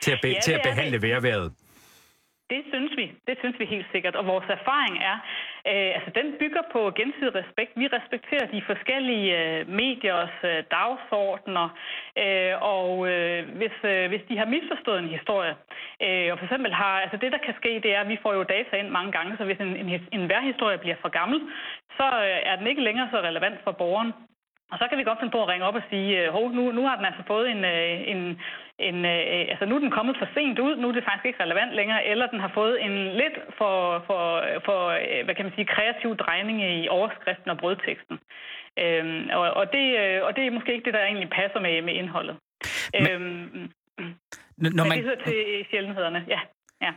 til at, be, ja, til at behandle værværet? Det synes vi. Det synes vi helt sikkert. Og vores erfaring er, øh, altså den bygger på gensidig respekt. Vi respekterer de forskellige øh, mediers øh, dagsordner. Øh, og øh, hvis, øh, hvis de har misforstået en historie, øh, og for eksempel har, altså det der kan ske, det er, at vi får jo data ind mange gange, så hvis en, en, en værhistorie bliver for gammel, så øh, er den ikke længere så relevant for borgeren. Og så kan vi godt finde på at ringe op og sige, øh, hov, nu, nu har den altså fået en, øh, en, en, øh, altså nu er den kommet for sent ud, nu er det faktisk ikke relevant længere, eller den har fået en lidt for, for, for hvad kan man sige, kreativ drejning i overskriften og brødteksten. Øhm, og, og, det, og det er måske ikke det, der egentlig passer med, med indholdet. Men, øhm, når man... Men det hører til sjældenhederne, ja. ja.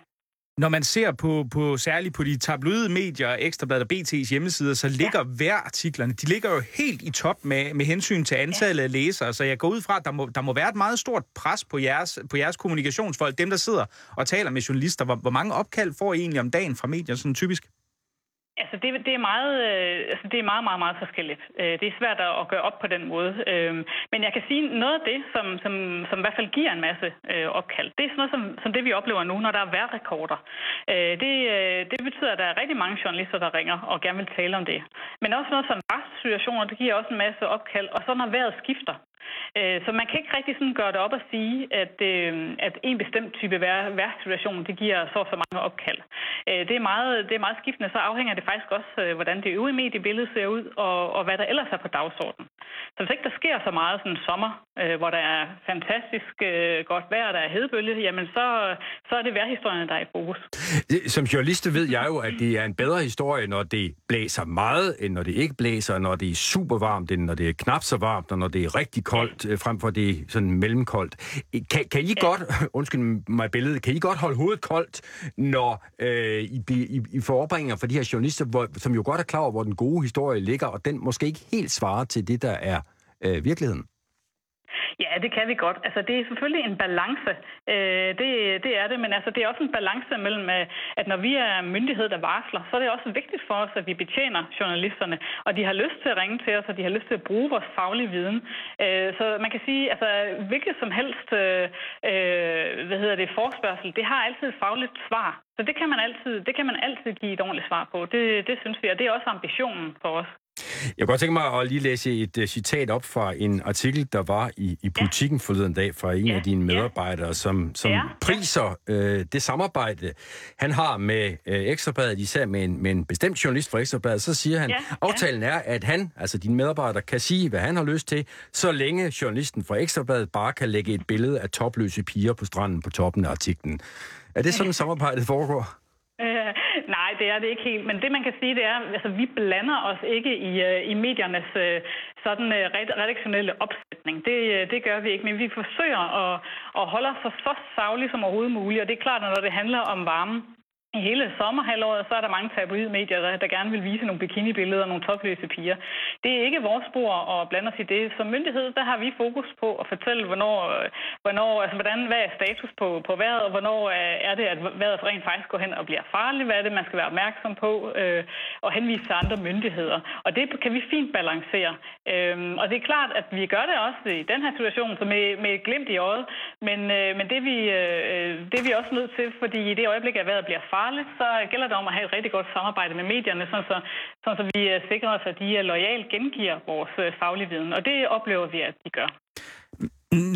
Når man ser på, på særligt på de tabloide medier, Ekstrabladet og BT's hjemmesider, så ligger ja. hver artiklerne, de ligger jo helt i top med, med hensyn til antallet ja. af læsere. Så jeg går ud fra, at der må, der må være et meget stort pres på jeres, på jeres kommunikationsfolk, dem der sidder og taler med journalister. Hvor, hvor mange opkald får I egentlig om dagen fra medier, sådan typisk? Altså det, det, er meget, øh, altså det er meget, meget, meget forskelligt. Øh, det er svært at gøre op på den måde. Øh, men jeg kan sige, noget af det, som, som, som i hvert fald giver en masse øh, opkald, det er sådan noget som, som det, vi oplever nu, når der er værrekorder. Øh, det, øh, det betyder, at der er rigtig mange journalister, der ringer og gerne vil tale om det. Men også noget som restsituationer, det giver også en masse opkald. Og så når vejret skifter, Øh, så man kan ikke rigtig sådan gøre det op og sige, at, øh, at en bestemt type værtssituation, det giver så så mange opkald. Øh, det, er meget, det er meget skiftende, så afhænger det faktisk også, hvordan det øvrige mediebillede ser ud, og, og hvad der ellers er på dagsordenen. Så hvis ikke der sker så meget sådan sommer, hvor der er fantastisk godt vejr, der er hedebølge, jamen så, så er det værhistorien, der er i fokus. Som journalist ved jeg jo, at det er en bedre historie, når det blæser meget, end når det ikke blæser, når det er super varmt, end når det er knap så varmt, og når det er rigtig koldt, øh, frem for det sådan mellemkoldt. Kan, kan I godt, (laughs) undskyld mig billedet, kan I godt holde hovedet koldt, når øh, I, I, I forbringer for de her journalister, hvor, som jo godt er klar over, hvor den gode historie ligger, og den måske ikke helt svarer til det, der er øh, virkeligheden? Ja, det kan vi godt. Altså, det er selvfølgelig en balance. Øh, det, det er det, men altså, det er også en balance mellem, øh, at når vi er myndighed, der varsler, så er det også vigtigt for os, at vi betjener journalisterne, og de har lyst til at ringe til os, og de har lyst til at bruge vores faglige viden. Øh, så man kan sige, altså, hvilket som helst, øh, øh hvad hedder det, forspørgsel, det har altid et fagligt svar. Så det kan man altid, det kan man altid give et ordentligt svar på. Det, det synes vi, og det er også ambitionen for os. Jeg kunne godt tænke mig at lige læse et uh, citat op fra en artikel, der var i, i politikken ja. forleden dag fra en ja. af dine medarbejdere, som, som ja. priser uh, det samarbejde, han har med uh, Ekstrabladet, især med en, med en bestemt journalist fra Ekstrabladet. Så siger han, ja. aftalen er, at han, altså din medarbejder, kan sige, hvad han har lyst til, så længe journalisten fra Ekstrabladet bare kan lægge et billede af topløse piger på stranden på toppen af artiklen. Er det sådan, (laughs) samarbejdet foregår? Øh, (laughs) nej, det er det ikke helt. Men det, man kan sige, det er, altså, vi blander os ikke i, øh, i mediernes øh, sådan øh, redaktionelle opsætning. Det, det gør vi ikke, men vi forsøger at, at holde os så, så savlige som overhovedet muligt. Og det er klart, at når det handler om varme, i hele sommerhalvåret, så er der mange tabloidmedier, der, der gerne vil vise nogle bikinibilleder og nogle topløse piger. Det er ikke vores spor at blande os i det. Som myndighed, der har vi fokus på at fortælle, hvornår, hvornår altså, hvordan, hvad er status på, på vejret, og hvornår er det, at vejret rent faktisk går hen og bliver farligt, hvad er det, man skal være opmærksom på, øh, og henvise til andre myndigheder. Og det kan vi fint balancere. Øhm, og det er klart, at vi gør det også i den her situation, så med, med glimt i øjet, men, øh, men det, vi, øh, øh det er vi også nødt til, fordi i det øjeblik, at vejret bliver farligt, farligt, så gælder det om at have et rigtig godt samarbejde med medierne, sådan så, sådan så vi øh, sikrer os, at de lojalt gengiver vores øh, faglige viden. Og det oplever vi, at de gør.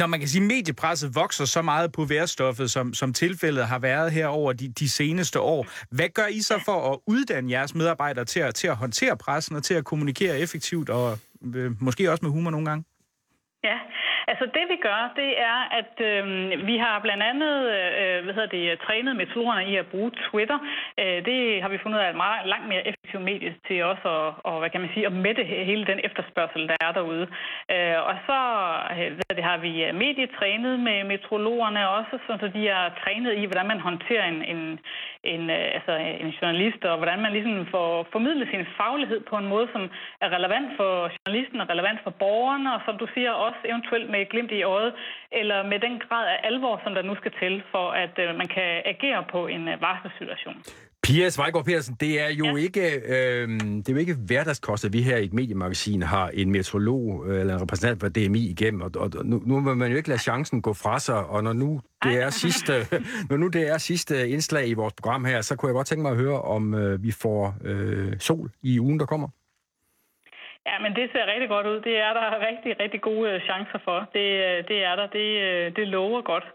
Når man kan sige, at mediepresset vokser så meget på værstoffet, som, som tilfældet har været her over de, de seneste år, hvad gør I så for at uddanne jeres medarbejdere til at, til at håndtere pressen og til at kommunikere effektivt og øh, måske også med humor nogle gange? Ja, Altså det vi gør, det er, at øh, vi har blandt andet øh, hvad hedder det, trænet metoderne i at bruge Twitter. Øh, det har vi fundet ud af et meget langt mere effektivt medie til også at, og, hvad kan man sige, at mætte hele den efterspørgsel, der er derude. Øh, og så øh, hvad det, har vi øh, medietrænet med metrologerne også, så de er trænet i, hvordan man håndterer en, en, en, øh, altså en journalist, og hvordan man ligesom får formidlet sin faglighed på en måde, som er relevant for journalisten og relevant for borgerne, og som du siger, også eventuelt med et glimt i øjet, eller med den grad af alvor, som der nu skal til, for at øh, man kan agere på en øh, varselssituation. Pia Svejgaard Petersen, det er jo ja. ikke øh, det er jo ikke hverdagskost, at vi her i et mediemagasin har en meteorolog øh, eller en repræsentant for DMI igennem, og, og nu, nu vil man jo ikke lade chancen gå fra sig, og når nu det er sidste, (laughs) når nu det er sidste indslag i vores program her, så kunne jeg godt tænke mig at høre, om øh, vi får øh, sol i ugen, der kommer. Ja, men det ser rigtig godt ud. Det er der rigtig, rigtig gode øh, chancer for. Det, øh, det er der. Det, øh, det lover godt.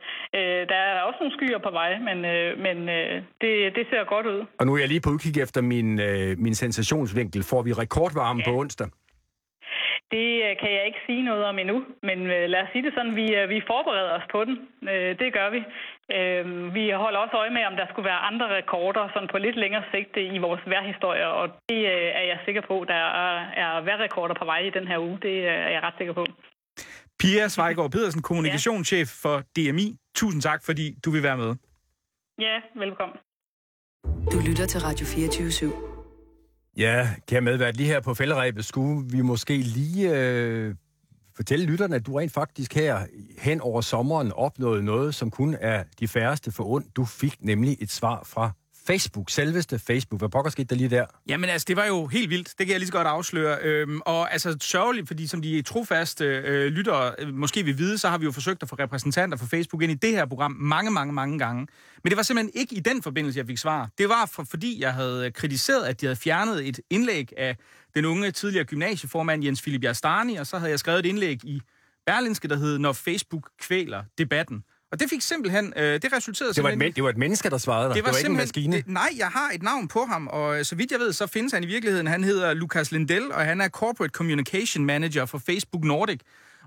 Der er også nogle skyer på vej, men, men det, det ser godt ud. Og nu er jeg lige på udkig efter min, min sensationsvinkel. Får vi rekordvarme ja. på onsdag? Det kan jeg ikke sige noget om endnu, men lad os sige det sådan, vi, vi forbereder os på den. Det gør vi. Vi holder også øje med, om der skulle være andre rekorder sådan på lidt længere sigt i vores vejrhistorie, og det er jeg sikker på, der er, er vejrrekorder på vej i den her uge. Det er jeg ret sikker på. Pia Svejgaard Pedersen, kommunikationschef for DMI. Tusind tak, fordi du vil være med. Ja, velkommen. Du lytter til Radio 24 /7. Ja, kære medvært, lige her på fælderæbet skulle vi måske lige øh, fortælle lytterne, at du rent faktisk her hen over sommeren opnåede noget, som kun er de færreste for ondt. Du fik nemlig et svar fra Facebook, selveste Facebook. Hvad pokker skete der lige der? Jamen altså, det var jo helt vildt. Det kan jeg lige så godt afsløre. Øhm, og altså sørgeligt, fordi som de trofaste øh, lyttere øh, måske vil vide, så har vi jo forsøgt at få repræsentanter for Facebook ind i det her program mange, mange, mange gange. Men det var simpelthen ikke i den forbindelse, jeg fik svar. Det var for, fordi, jeg havde kritiseret, at de havde fjernet et indlæg af den unge tidligere gymnasieformand Jens Philip Jastani, og så havde jeg skrevet et indlæg i Berlinske, der hed Når Facebook kvæler debatten. Og det fik simpelthen, øh, det resulterede det var, et, det var et menneske, der svarede dig. Det var, det var ikke en maskine. Det, nej, jeg har et navn på ham, og øh, så vidt jeg ved, så findes han i virkeligheden. Han hedder Lukas Lindell, og han er Corporate Communication Manager for Facebook Nordic.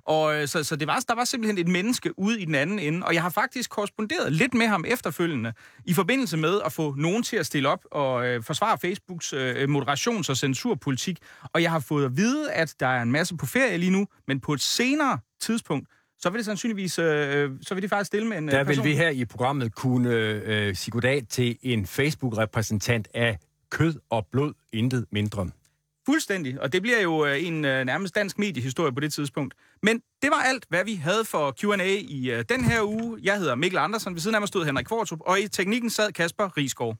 Og øh, så, så det var, der var simpelthen et menneske ude i den anden ende, og jeg har faktisk korresponderet lidt med ham efterfølgende i forbindelse med at få nogen til at stille op og øh, forsvare Facebooks øh, moderations- og censurpolitik. Og jeg har fået at vide, at der er en masse på ferie lige nu, men på et senere tidspunkt, så vil det sandsynligvis, øh, så vil det faktisk stille med en Der person. vil vi her i programmet kunne øh, sige goddag til en Facebook-repræsentant af kød og blod, intet mindre. Fuldstændig, og det bliver jo øh, en øh, nærmest dansk mediehistorie på det tidspunkt. Men det var alt, hvad vi havde for Q&A i øh, den her uge. Jeg hedder Mikkel Andersen, ved siden af mig stod Henrik Kvartrup, og i teknikken sad Kasper Risgaard.